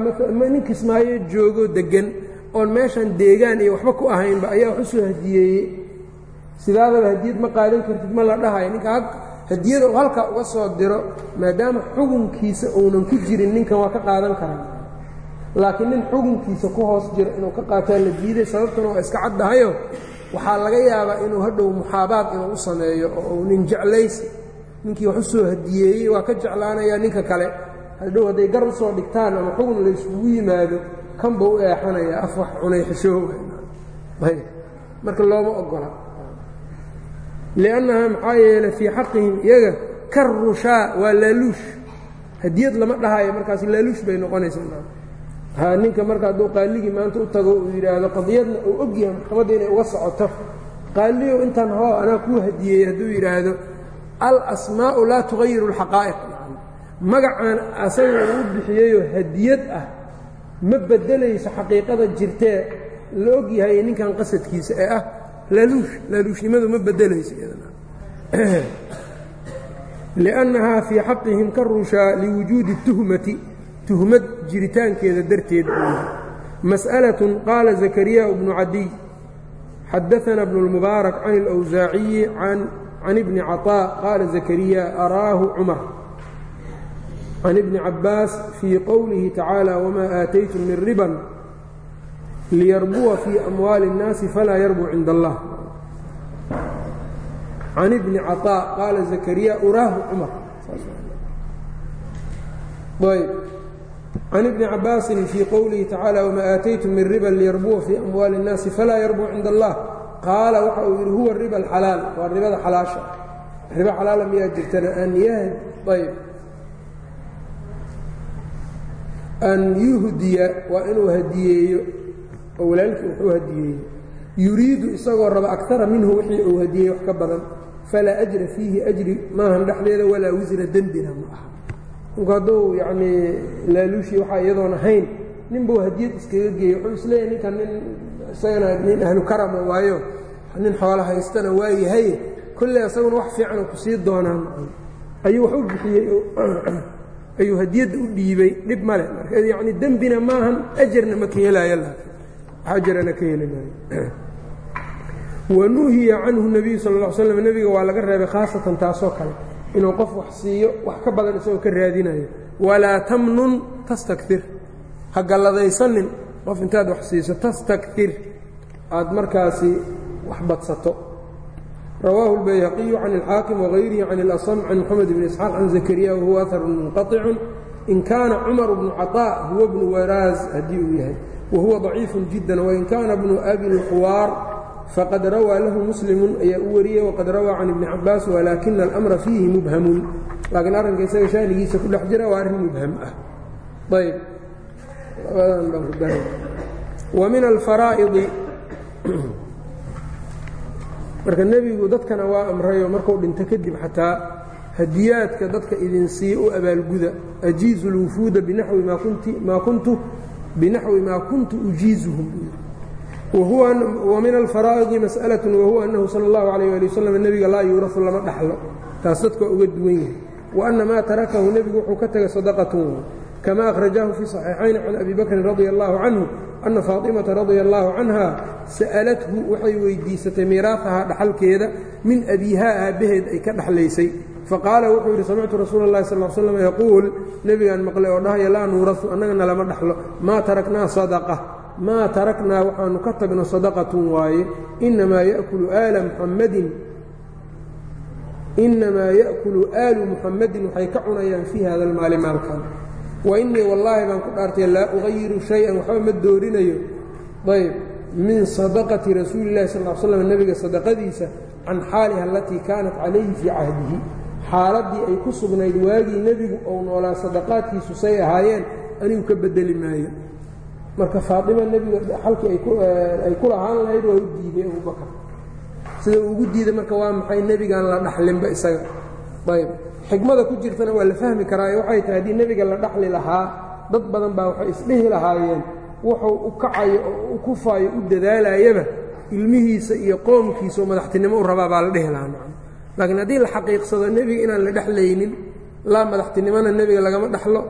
nin kismaayo joogoo deggan oon meeshan deegaan iyo waxba ku ahaynba ayaa wax u soo hadiyeeyey sidaadaba hadiyad ma qaadan kartid ma la dhahayo ninka hadiyada halkaa uga soo diro maadaama xukunkiisa uunan ku jirin ninkan waa ka qaadan karaa laakiin nin xukunkiisa ku hoos jiro inuu ka qaataa la diiday sababtuna waa iska caddahayo waxaa laga yaabaa inuu hadhow muxaabaad inuu u sameeyo oo uu nin jeclaysi ninkii wax u soo hadiyeeyey waa ka jeclaanayaa ninka kale. Hadhow hadday gar u soo dhigtaan ama xugun layskugu yimaado kanba u eexanayaa af wax cunay xishooba marka looma ogola liannaha maxaa yeelay fii xaqihim iyaga ka rushaa waa laaluush. Hadiyad lama dhahayo markaas laaluush bay noqonaysaa ha ninka marka hadduu qaaligii maanta u tago uu yidhaahdo qadiyadna uu ogyahay maxkamadda inay uga socoto qaaliyow intaan hoo anaa kuu hadiyeeyey hadduu yidhaahdo alasmaa'u laa tugayiru alxaqaa'iq magacaan asaga uu bixiyeyoo hadiyad ah ma beddelayso xaqiiqada jirtee la og yahay ninkan qasadkiisa ee ah laaluush laaluushnimadu ma beddelayso liannahaa fii xaqihim ka rushaa liwujuudi tuhmati tuhmad jiritaankeeda darteed mas'alatun qaala zakariyaa bnu cadiy xadaana bnu اlmubaarak can اlأwsaaciyi can ibni caطاء qaala zakariya araahu cumar can ibni cabaas fii qowlihi tacaalى wma aataytum min riban liyarbuwa fii amwaali الnaasi falaa yarbuu cinda allah can ibni caطاء qaala zakariya uraahu cumar ayb can ibni cabaasin fii qowlihi tacaala wmaa aataytum min riban liyarbuwa fii amwaali اnnaasi falaa yarbu cinda allah qaala waxa uu yidhi huwa riba alxalaal waa ribada xalaasha riba xalaala miyaa jirtana an yahd ayb an yuhdiya waa inuu hadiyeeyo oo walaalkii wuxuu hadiyeeyo yuriidu isagoo raba akara minhu wixii uu hadiyey wax ka badan falaa ajra fiihi ajri maahan dhexdeeda walaa wisra dembina ma aha hadduu yacnii laaluushii waxaa iyadoon ahayn. Nin buu hadiyad iskaga geeyey wuxuu isleeyahy ninkan nin isagana nin ahlu karama waayo. Nin xoolo haystana waa yahay. Kolley isaguna wax fiicanoo ku sii doonaan. Ayuu wax u bixiyey ayuu hadiyadda u dhiibay. Dhib male marka yacni dembina maahan ajarna ma ka helaayo laakiin. Ajarana ka heli maayo. Wanuhiya canhu nebiyu sal ll ly slam nebiga waa laga reebay khaasatan taasoo kale inuu qof wax siiyo wax ka badan isagoo ka raadinayo walaa tamnun tastakir ha galladaysanin qof intaad wax siiso tastakir aad markaasi wax badsato rawaahu اlbayhaqiyu can اlxaakim wغayrihi can اlasm can moxamed bn isxaaq can zakariya wahuwa aharun munqaطicu in kaana cumar bnu caطاء huwa bnu waraaz haddii uu yahay wahuwa ضaciifu jidا wain kaana bnu abi اlxuwaar faqad rawaa lahu muslimu ayaa u wariyey waqad rawaa can ibni cabaas walaakina alamra fiihi mubhamun. Laakiin arrinka isaga shaanigiisa ku dhex jira waa arrin mubham ah. Ayb wa min alfaraa'idi. Marka nebigu dadkana waa amrayo markuu dhinto kadib xataa hadiyaadka dadka idin siiya u abaalguda. Ajiizu lwufuuda binaxwi maa kuntu binaxwi maa kuntu ujiizuhum min alfaraa'idi mas'alaة wahuwa annahu salى اllahu عalيyه ali waslm nebiga laa yuurafu lama dhaxlo taas dadka waa uga duwan yahay wa anna maa tarakahu nebigu wuxuu ka tegay sadaqatun kama akhrajahu fii صaxiixayn can abi bakrin radia allahu canhu ana faaطimata radia allahu canha sa'alathu waxay weydiisatay miiraahahaa dhaxalkeeda min abiihaa aabbaheed ay ka dhexlaysay faqaala wuxuu yidhi samictu rasuula اllahi sal slam yaquul nebigaan maqlay oo dhahaya laa nuurasu annagana lama dhaxlo maa taraknaa sadaqa maa taraknaa waxaanu ka tagno sadaqatun waaye inamaa yakulu aala muxammadin inamaa ya'kulu aalu muxammadin waxay ka cunayaan fii hada almaali maalkan. Wa innii wallaahi baan ku dhaartay laa ugayiru shay-an waxba ma doorinayo. Ayb min sadaqati rasuuli illahi sal l slam nebiga sadaqadiisa can xaaliha alatii kaanat calayhi fii cahdihi. Xaaladdii ay ku sugnayd waagii nebigu ou noolaa sadaqaadkiisu say ahaayeen anigu ka bedeli maayo marka faatima nebiga xalkii ay ku lahaan lahayd waa u diiday abubakar sida uu ugu diiday marka waa maxay nebigaan la dhaxlinba isaga? Ayb xikmada ku jirtana waa la fahmi karaa waxay tahay haddii nebiga la dhaxli lahaa dad badan baa waxay isdhihi lahaayeen. Wuxuu u kacayo oo u kufaayo u dadaalayaba ilmihiisa iyo qoomkiisa oo madaxtinimo u rabaa baa la dhehi lahaa nacam. Laakiin haddii la xaqiiqsado nebiga inaan la dhexlaynin laa madaxtinimona nebiga lagama dhexlo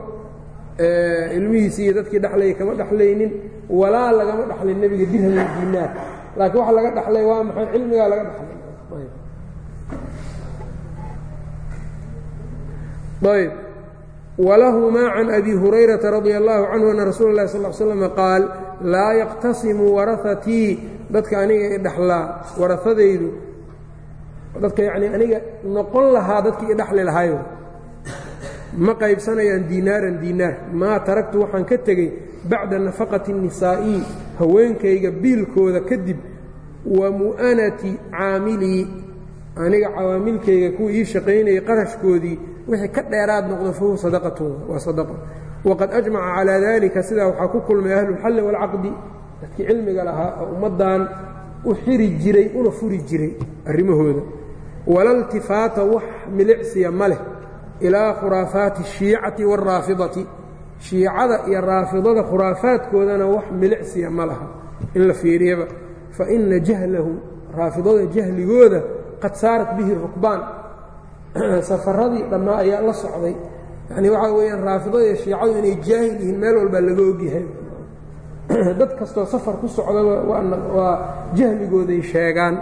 ilmihiisi iyo dadkii dhexlayay kama dhexlaynin walaa lagama dhexlay nebiga dirham iyo diinaar laakiin waxa laga dhexlay waa maxay? Cilmigaa laga dhexlay ayb. Wlahumaa can abi hurayrata radia allahu canhu ana rasuula اlahi sal slm qaal laa yaqtasimu warahatii dadka aniga i dhexlaa warahadaydu dadka yanii aniga noqon lahaa dadkii i dhexli lahayo ma qaybsanayaan diinaaran diinaar maa taragtu waxaan ka tegey bacda nafaqati الnisaa'i haweenkayga biilkooda kadib wa mu'anati caamilii aniga cawaamilkayga kuwa ii shaqaynayay qarashkoodii wixii ka dheeraad noqdo fahuwa sadaqatun waa sadaqo. Waqad ajmaca calaa dalika sidaa waxaa ku kulmay ahlulxalli waalcaqdi dadkii cilmiga lahaa oo ummaddan u xiri jiray una furi jiray arrimahooda. Wala ltifaata wax milicsiya ma leh ilaa khuraafaati الshiicati wاlraafidati shiicada iyo raafidada khuraafaadkoodana wax milicsiya ma laha in la fiiriyaba faina jahlahum raafidada jahligooda qad saarat bihi rukbaan safaradii dhammaa ayaa la socday yani waxaa weeyaan raafidada iyo shiicadu inay jaahil yihiin meel walbaa laga ogyahay dad kastoo safar ku socdaba waa jahligooday sheegaan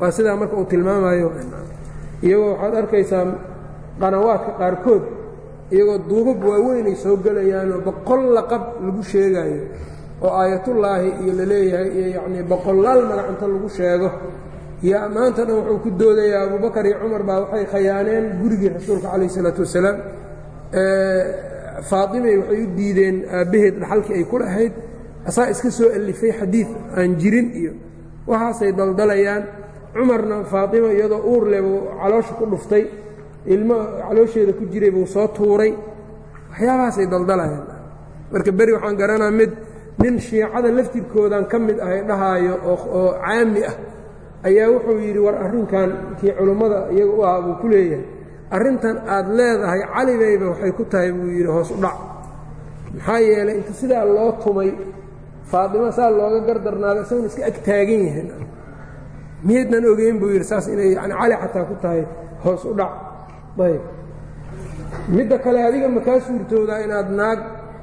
waa sidaa marka uu tilmaamayo iyagoo waxaad arkaysaa qanawaadka qaarkood iyagoo duubab waaweynay soo gelayaanoo boqol laqab lagu sheegaayo oo aayatullaahi iyo la leeyahay iyo yacnii boqolaal magac inta lagu sheego. Yaa maanta dhan wuxuu ku doodayaa abubakar iyo cumar baa waxay khayaaneen gurigii rasuulka calayh isalaatu wasalaam. Faatimay waxay u diideen aabbaheed dhaxalkii ay ku lahayd. Asaa iska soo alifay xadiid aan jirin iyo waxaasay daldalayaan cumarna faatima iyadoo uur leh buu caloosha ku dhuftay ilmo caloosheeda ku jiray buu soo tuuray. Waxyaabahaasay daldalayaan marka beri waxaan garanaa mid nin shiicada laftirkoodan ka mid ahay dhahaayo oo caami ah ayaa wuxuu yidhi war arrinkan kii culummada iyaga u ah buu ku leeyahay. Arrintan aad leedahay calibayba waxay ku tahay buu yidhi hoos u dhac. Maxaa yeelay inta sidaa loo tumay faatimo saa looga gardarnaaday isaguna iska ag taagan yahay. Miyaydnan ogeyn buu yidhi saas inay yani cali xataa ku tahay hoos u dhac ayb midda kale adiga makaa suurtoodaa inaad naag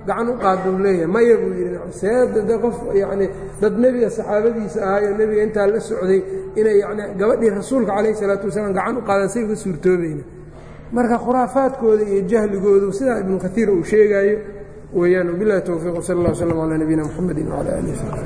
gacan u qaaduu leeyahay. Maya buu yidhi seedade qof yacni dad nebiga saxaabadiisa ahaayoo nebiga intaa la socday inay yani gabadhii rasuulka calayh isalaatu wasalaam gacan u qaadaan say uga suurtoobayna. Marka khuraafaadkooda iyo jahligoodu sidaa ibnu kaiir uu sheegaayo weeyaan wabilahi towfiiq wsal allah wslam calaa nabiyina mxamedi wcala alih wsabi